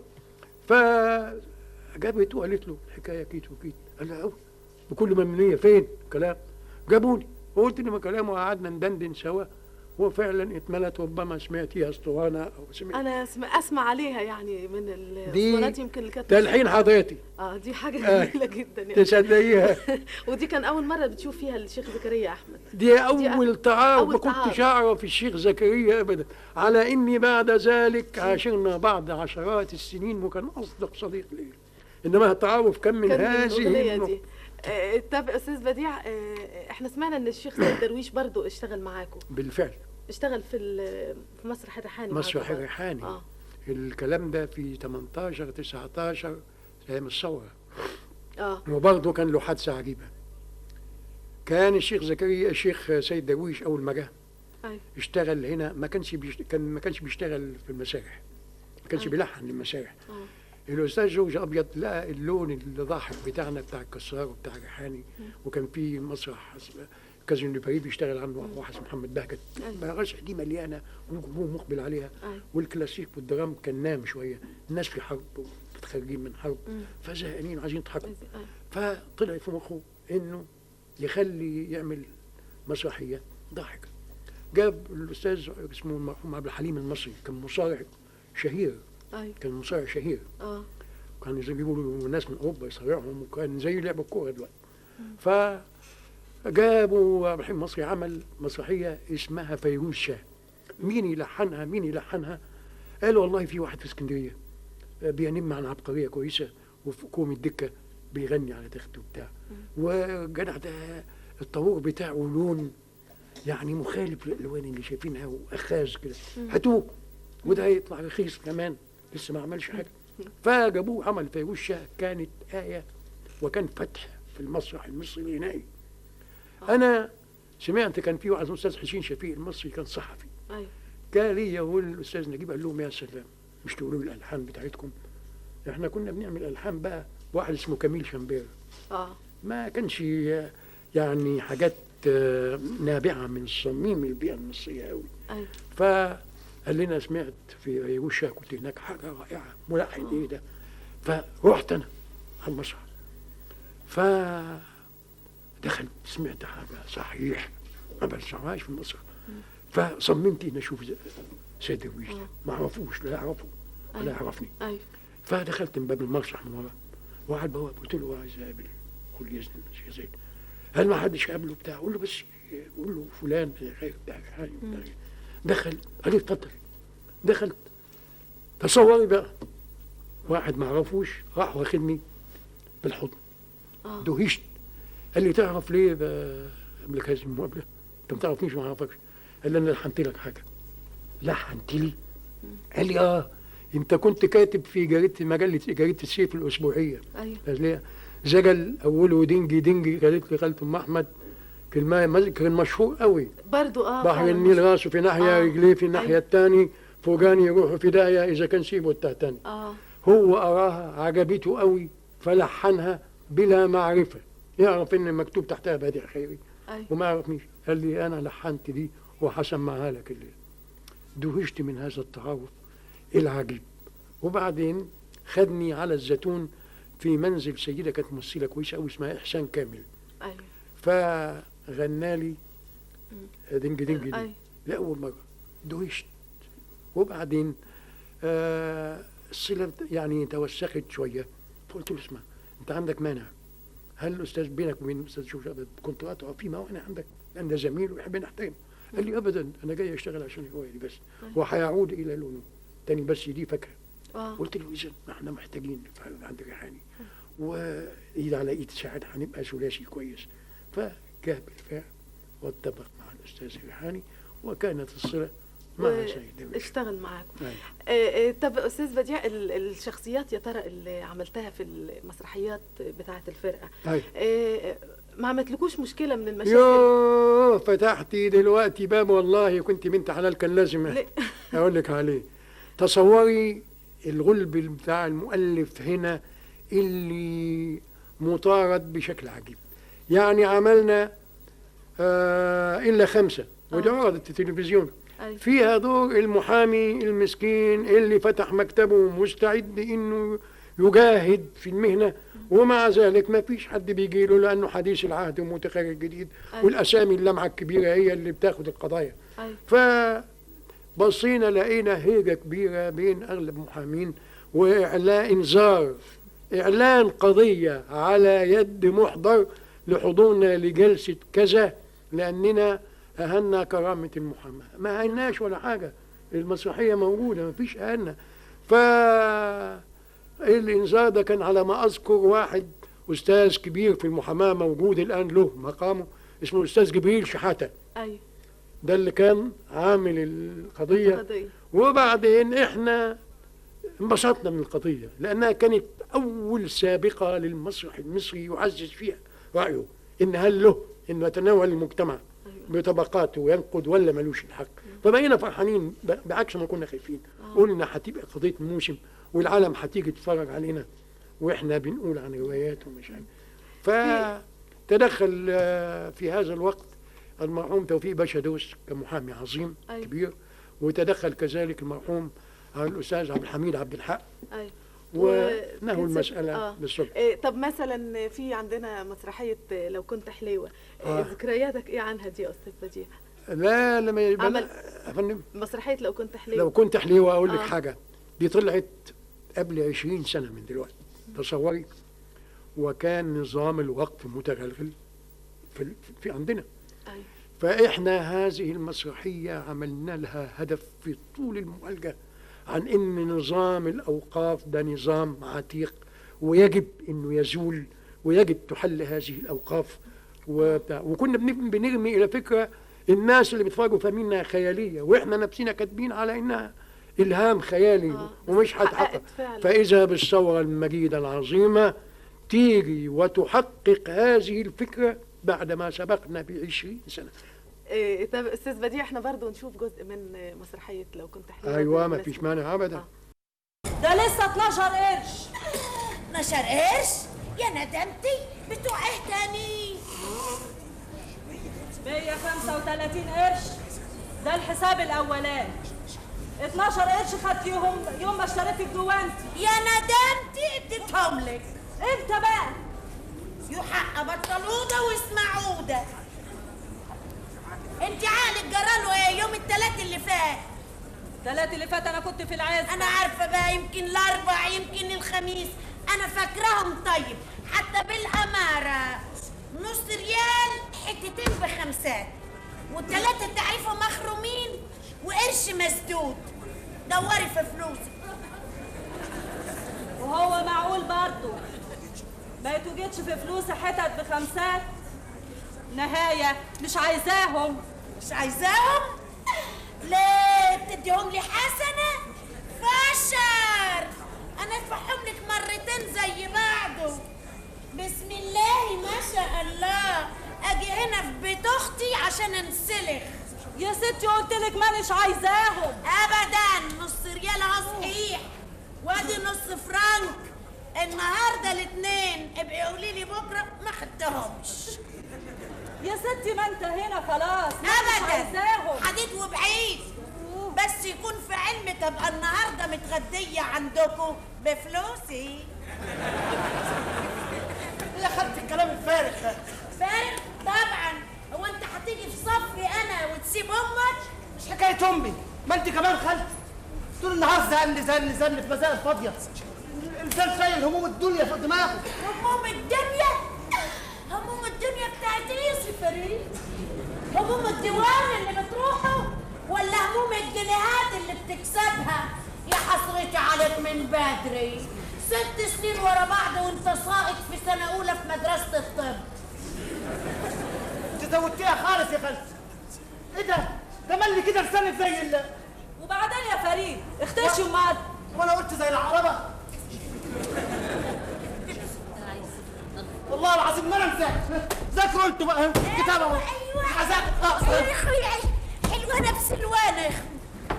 فجابته وقالت له الحكاية كيت وكيت. قال لها بكل ممنونية. فين؟ كلام. جابوني. وقلت له كلام وقعدنا ندندن سوا وفعلا اتملت ربما سمعتيها اسطوانه أو سمعت. أنا اسمع, أسمع عليها يعني من الاسطوانات يمكن اللي كانت تلحين حضرتي. آه دي حاجة آه. جميلة جدا يعني. تصدقيها ودي كان أول مرة بتشوف فيها الشيخ زكريا أحمد. دي أول تعارف أول ما كنتش. أعرف الشيخ زكريا ابدا. على إني بعد ذلك عاشرنا بعض عشرات السنين وكان أصدق صديق لي. إنما التعارف كان من كان هذه. دي. آه، طب أستاذ بديع آه، إحنا سمعنا إن الشيخ سيد درويش برضو اشتغل معاكم. بالفعل. اشتغل في في مسرح الريحاني مسرح. الريحاني. آه. الكلام ده في 18 19 أيام الثوره آه. وبرضه كان له حادثة عجيبة. كان الشيخ زكريا الشيخ سيد درويش أول ما جه أيوه. اشتغل هنا ما كانش بيشت... كان ما كانش بيشتغل في المسارح. ما كانش آه. بيلحن للمسارح آه. الاستاذ جورج أبيض لقى اللون الضاحك بتاعنا بتاع الكسار وبتاع الريحاني. وكان في مسرح كازينو لباريس بيشتغل عنه واحد اسمه محمد بهجت. المسرح دي مليانه والجمهور مقبل عليها. أيوة. والكلاسيك والدرام كان نام شوية. الناس في حرب متخرجين من حرب. فزهقانين وعايزين يضحكوا. أيوة. فطلع في مخه إنه يخلي يعمل مسرحية ضحك جاب الأستاذ اسمه المرحوم عبد الحليم المصري كان مصارع شهير. أيوه كان مصارع شهير آه كان زي بيقولوا ناس من اوروبا يصارعهم وكان زي لعب الكوره دلوقتي فجابوا عبد الحليم المصري عمل مسرحيه اسمها فيروز شاه مين يلحنها مين يلحنها قال والله في واحد في اسكندريه بينم عن عبقريه كويسه وفي كوم الدكه بيغني على تخت وبتاع وجدع ده الطابور بتاعه لون يعني مخالف للالوان اللي شايفينها واخاذ كده هاتوه وده هيطلع رخيص كمان لسه ما عملش حاجة. فجابوه عمل فيروز شاه كانت آية وكان فتح في المسرح المصري الغنائي أنا سمعت كان في واحد الاستاذ حسين شفيق المصري كان صحفي. أيوه. قال لي والاستاذ نجيب قال لهم يا سلام مش تقولوا لي الألحان بتاعتكم؟ إحنا كنا بنعمل ألحان بقى واحد اسمه كميل شمبير آه. ما كانش يعني حاجات آه، نابعة من صميم البيئة المصرية قوي أيوه فقال لنا سمعت في ريوشا كنت هناك حاجة رائعة ملحن إيه ده. فرحت أنا على المسرح. فدخلت سمعت حاجة صحيح ما بسمعهاش في المسرح. فصممت إني أشوف سيد درويش ده. ما أعرفوش لا أعرفه ولا أيوة. يعرفني. أيوه. فدخلت من باب المسرح من ورا وقعد بواب قلت له عايز اقابل قول لي يا زيد هل ما حدش قابله بتاع؟ قول له بس قول له فلان بتاع بتاع. دخل قال لي اتفضل. دخلت تصوري بقى. واحد ما اعرفوش راح واخدني بالحضن. آه. دهشت. قال لي تعرف ليه ب- قبل هذه المقابلة؟ انت ما تعرفنيش ما أعرفكش. قال لي أنا لحنت لك حاجة. لحنت لي؟ قال لي آه. أنت كنت كاتب في جريده مجلة جريده السيف الأسبوعية. أيوه. زجل أوله دنجي دنجي قالت لي خالة أم أحمد كلمه كان مشهور قوي. برضو آه بحر النيل راسه في ناحية آه. رجليه في الناحية أيوة. الثانية فوقاني يروحوا في داهية إذا كان سيبه التهتاني آه. هو أراها عجبته قوي فلحنها بلا معرفة. يعرف إن مكتوب تحتها بديع خيري. أيوه. وما يعرفنيش قال لي أنا لحنت دي وهسمعها لك الليل. دهشت من هذا التعارف العجيب. وبعدين خدني على الزيتون في منزل سيدة كانت ممثلة كويسة أوي اسمها إحسان كامل. أيوه. فغنى لي دنج دنج دي. لأول مرة دهشت وبعدين آه الصلة يعني توثقت شوية. فقلت له اسمع أنت عندك مانع. هل الأستاذ بينك وبين الأستاذ شوشة كنت أقطع في موانع عندك لأن ده زميل ويحب نحترمه قال لي أبدا أنا جاي أشتغل عشان الرواية دي بس. وهيعود إلى لونه. تاني بس دي فكرة آه. قلت له إذا إحنا محتاجين عند ريحاني وإيد على إيد ساعد هنبقى ثلاثي كويس. فجاء بالفعل واتفق مع الأستاذ ريحاني وكانت الصلة مع و- اشتغل معاكم أيوة. آه، آه، طب أستاذ بديع ال- الشخصيات يا ترى اللي عملتها في المسرحيات بتاعة الفرقة أيوة. آه، ما عملتلكوش مشكلة من المشاكل يوه فتحتي دلوقتي باب والله كنت بنت حلال كان لازم؟ أقول لك عليه تصوري الغلب بتاع المؤلف هنا اللي مطارد بشكل عجيب يعني عملنا آه إلا خمسة ودي آه. عرضت التلفزيون أيوة. فيها دور المحامي المسكين اللي فتح مكتبه مستعد إنه يجاهد في المهنة ومع ذلك ما فيش حد بيجي له لأنه حديث العهد ومتخرج جديد أيوة. والأسامي اللمعة الكبيرة هي اللي بتاخد القضايا أيوه فبصينا لقينا هيجة كبيرة بين أغلب المحامين وإعلاء إنذار إعلان قضية على يد محضر لحضورنا لجلسة كذا لأننا أهنا كرامة المحاماة. ما أهناش ولا حاجة. المسرحية موجودة ما فيش أهنا ف الإنذار ده كان على ما أذكر واحد أستاذ كبير في المحاماة موجود الآن له مقامه اسمه الأستاذ جبريل شحاتة. أيوه. ده اللي كان عامل القضية. قضيه وبعدين إحنا انبسطنا من القضية لأنها كانت أول سابقة للمسرح المصري يعزز فيها. رأيه. إن هل له إنه يتناول المجتمع بطبقاته وينقد ولا ملوش الحق. فبقينا فرحانين؟ ب- بعكس ما كنا خايفين. قلنا هتبقى قضية موسم والعالم هتيجي تتفرج علينا وإحنا بنقول عن روايات ومش عارف. فتدخل آه، في هذا الوقت المرحوم توفيق باشا دوس كمحامي عظيم أيوة. كبير وتدخل كذلك المرحوم الأستاذ عبد الحميد عبد الحق. أيوه. ونهوا المسألة؟ آه. بالصلح إيه طب مثلا في عندنا مسرحية لو كنت حليوة آه. آه. ذكرياتك إيه عنها دي يا أستاذ بديع؟ لا لما يبقى عمل- يا فندم مسرحية لو كنت حليوة. لو كنت حليوة أقول لك آه. حاجة. دي طلعت قبل 20 سنة من دلوقتي. تصوري؟ وكان نظام الوقف متغلغل في, في عندنا. أيوه. فإحنا هذه المسرحية عملنا لها هدف في طول المعالجة عن إن نظام الأوقاف ده نظام عتيق ويجب إنه يزول ويجب تحل هذه الأوقاف. وبتاع وكنا بن- بنرمي إلى فكرة الناس اللي بيتفرجوا فاهمين إنها خيالية وإحنا نفسنا كاتبين على إنها إلهام خيالي آه، ومش هتحقق. فإذا بالثورة المجيدة العظيمة تيجي وتحقق هذه الفكرة بعد ما سبقنا بعشرين سنة. إيه طب أستاذ بديع إحنا برضو نشوف جزء من مسرحية لو كنت حليوه أيوه ما. فيش مانع ابدا. آه. ده لسه 12 قرش. 12 قرش؟ يا ندمتي بتوع إيه تاني 135 قرش. ده الحساب الأولاني. 12 قرش خدتيهم يوم ما اشتريت الجوانتي يا ندمتي اديتهم لك. إمتى بقى؟ يحق بطلوده واسمعوده انت عقلك جراله إيه يوم التلات اللي فات. الثلاث اللي فات أنا كنت في العز. أنا عارفة بقى يمكن الأربع يمكن الخميس. أنا فاكراهم طيب. حتى بالأمارة نص ريال حتتين بخمسات. والتلاتة تعرفوا مخرومين وقرش مسدود. دوري في فلوسك وهو معقول برضه. ما يتوجدش في فلوس حتت بخمسات. نهاية. مش عايزاهم. مش عايزاهم؟ ليه بتديهم لي حسنة؟ فشر أنا ادفعهم لك مرتين زي بعضه. بسم الله ما شاء الله. أجي هنا في بيت أختي عشان أنسلخ. يا ستي قلت لك مانيش عايزاهم. ابدا. نص ريال صحيح وأدي نص فرنك النهارده الاثنين ابقي قولي لي بكرة ما خدتهمش. يا ستي ما انت هنا خلاص. ابدا. حديد وبعيد. بس يكون في علمك ابقى النهارده متغدية عندكم بفلوسي. يا خدت الكلام الفارغ ده. فارغ؟ طبعا. هو انت هتيجي في صفي أنا وتسيب أمك؟ مش حكاية أمي. ما انت كمان خالتي. طول النهار زن زن زن في مزارع فاضيه الانسان شايل هموم الدنيا في دماغه هموم الدنيا؟ هموم الدنيا بتاعت إيه يا فريد. هموم الديوان اللي بتروحه ولا هموم الجنيهات اللي بتكسبها؟ يا حسرتي عليك من بدري. ست سنين ورا بعض وانت ساقط في سنة أولى في مدرسة الطب. انت زودتيها خالص يا خالتي. إيه ده؟ ده ملي كده لسانك زي ال وبعدين يا فريد اختشي امال وأنا قلت زي العربة. والله العظيم ما أنا نسيت ذاكروا أنتوا بقى. كتابة أهو. أيوه. هذاكر يا خلاص أخوي حلوانه بسلوانه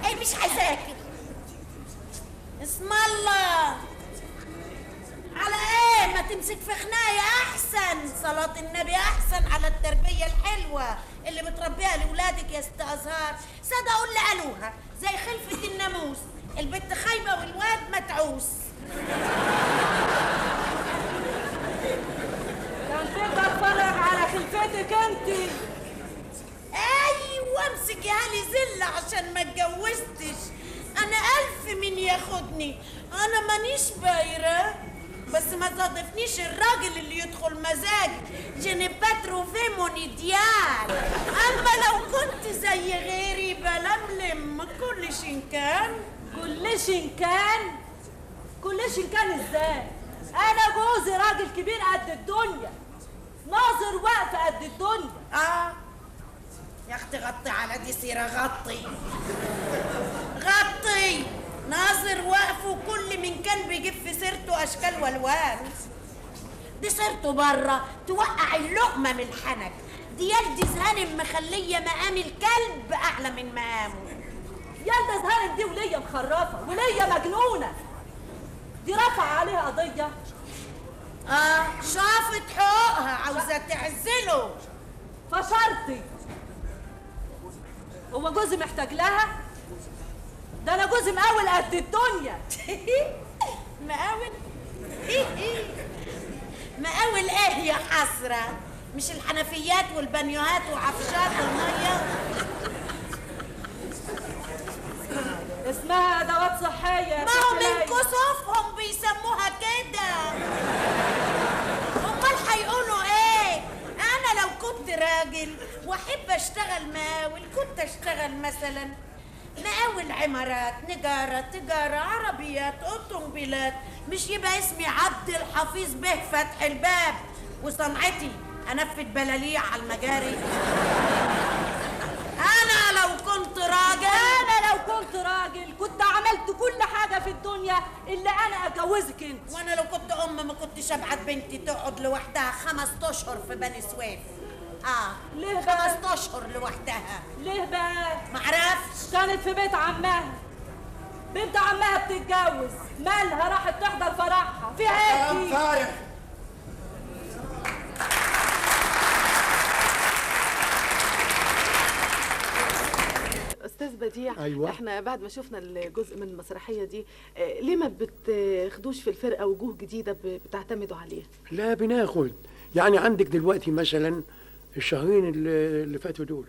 اي مش هذاكر. اسم الله. على إيه؟ ما تمسك في خناية أحسن. صلاة النبي أحسن على التربية الحلوة اللي بتربيها لأولادك يا ست ازهار صدقوا اللي قالوها زي خلفة الناموس. البت خايبة والواد متعوس كان فين بتفرج على خلفتك أنت. أيوه امسكيها لي ذلة عشان ما اتجوزتش. أنا ألف من ياخدني. أنا مانيش بايرة. بس ما تصادفنيش الراجل اللي يدخل مزاج. je n'ai pas trouvé mon idéal أما لو كنت زي غيري بلملم. كل شيء كان. كل شيء كان. كل شيء كان إزاي؟ أنا جوزي راجل كبير قد الدنيا. ناظر واقف قد الدنيا. آه. يا أختي غطي على دي سيرة غطي. غطي. ناظر واقف وكل من كان بيجيب في سيرته أشكال والوان. دي سيرته بره توقع اللقمة من الحنك. دي يلدي زهانم مخلية مقام الكلب أعلى من مقامه. يلدى زهانم دي ولية مخرفة ولية مجنونة. دي رفع عليها قضية. آه شافت حقوقها عاوزة تعزله. فشرطي هو جوزي محتاج لها؟ ده أنا جوزي مقاول قد الدنيا. مقاول؟ مقاول إيه يا حسرة؟ مش الحنفيات والبانيوهات وعفشات المية اسمها أدوات صحية يا ما هو من. كسوفهم بيسموها كده. امال هيقولوا إيه؟ أنا لو كنت راجل وأحب أشتغل مقاول كنت أشتغل مثلا مقاول عمارات نجارة تجارة عربيات أوتوموبيلات. مش يبقى اسمي عبد الحفيظ به فتح الباب. وصنعتي أنفذ بلاليع على المجاري. أنا لو كنت راجل كنت راجل كنت عملت كل حاجة في الدنيا إلا أنا أجوزك أنت. وأنا لو كنت أم ما كنتش أبعت بنتي تقعد لوحدها خمس اشهر في بني سويف. آه ليه بقى؟ خمس اشهر لوحدها. ليه بقى؟ معرفش. كانت في بيت عمها. بنت عمها بتتجوز. مالها؟ راحت تحضر فرحها فيها إيه دي؟ أستاذ بديع أيوة. إحنا بعد ما شفنا الجزء من المسرحية دي آه، ليه ما بتاخدوش في الفرقة وجوه جديدة بتعتمدوا عليها؟ لا بناخد. يعني عندك دلوقتي مثلا الشهرين اللي فاتوا دول.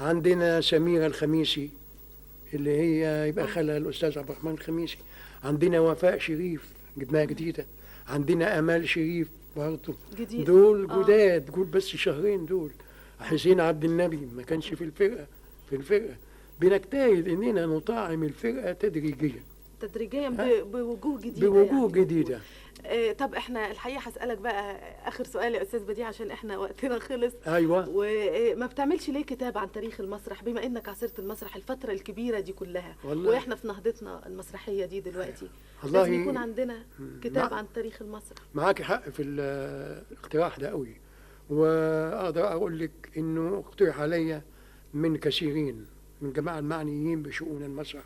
عندنا سميرة الخميسي اللي هي يبقى خالها الأستاذ عبد الرحمن الخميسي. عندنا وفاء شريف جبناها جديدة. عندنا أمال شريف برضه. جديد. دول آه. جداد دول بس شهرين دول. حسين عبد النبي ما كانش في الفرقة في الفرقة. بنجتهد إننا نطعم الفرقة تدريجيا. تدريجيا بوجوه جديدة بوجوه يعني. جديدة. آه، طب إحنا الحقيقة هسألك بقى آخر سؤال يا أستاذ بديع عشان إحنا وقتنا خلص. أيوه. وما بتعملش ليه كتاب عن تاريخ المسرح بما إنك عاصرت المسرح الفترة الكبيرة دي كلها؟ والله. وإحنا في نهضتنا المسرحية دي دلوقتي. والله. لازم يكون عندنا كتاب عن تاريخ المسرح. معاك حق في ال- الاقتراح ده قوي. وأقدر أقول لك إنه اقترح عليا من كثيرين من جماعة المعنيين بشؤون المسرح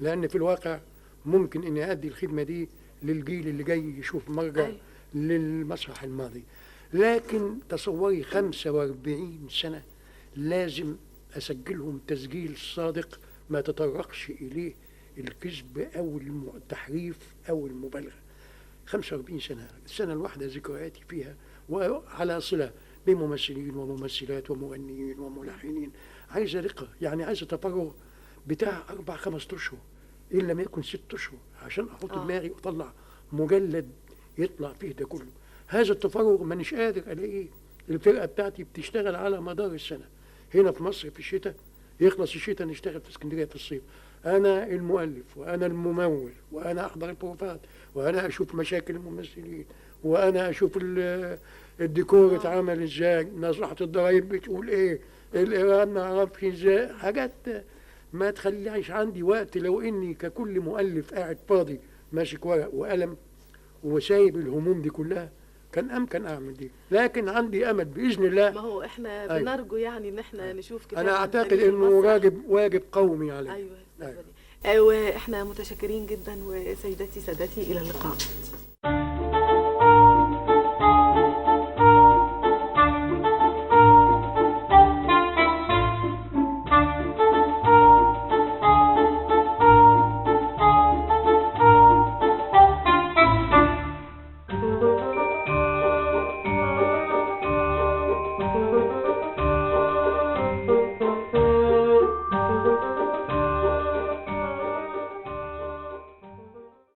لأن في الواقع ممكن إني أدي الخدمة دي للجيل اللي جاي يشوف مرجع أيوة. للمسرح الماضي لكن تصوري 45 سنة لازم أسجلهم تسجيل صادق ما تطرقش إليه الكذب أو الم- التحريف أو المبالغة. 45 سنة السنة الواحدة ذكرياتي فيها. وعلى صلة بممثلين وممثلات ومغنيين وملحنين. عايزة دقة يعني عايزة تفرغ بتاع أربع خمس أشهر إن لم يكن ست أشهر عشان أحط آه. دماغي وأطلع مجلد يطلع فيه ده كله. هذا التفرغ مانيش قادر ألاقيه. الفرقة بتاعتي بتشتغل على مدار السنة. هنا في مصر في الشتاء يخلص الشتاء نشتغل في اسكندرية في الصيف. أنا المؤلف وأنا الممول وأنا أحضر البروفات وأنا أشوف مشاكل الممثلين وأنا أشوف ال- الديكور اتعمل إزاي نصيحة الضرايب بتقول إيه. الإيران ما أعرفش إزاي حاجات ما تخليش عندي وقت لو إني ككل مؤلف قاعد فاضي ماسك ورق وقلم وسايب الهموم دي كلها كان أمكن أعمل دي لكن عندي أمل بإذن الله ما هو إحنا أيوة. بنرجو يعني إن إحنا نشوف أنا عن أعتقد تاريخ إنه المسرح. واجب واجب قومي علي أيوه أيوة. آه، وإحنا متشكرين جدا وسيداتي سادتي إلى اللقاء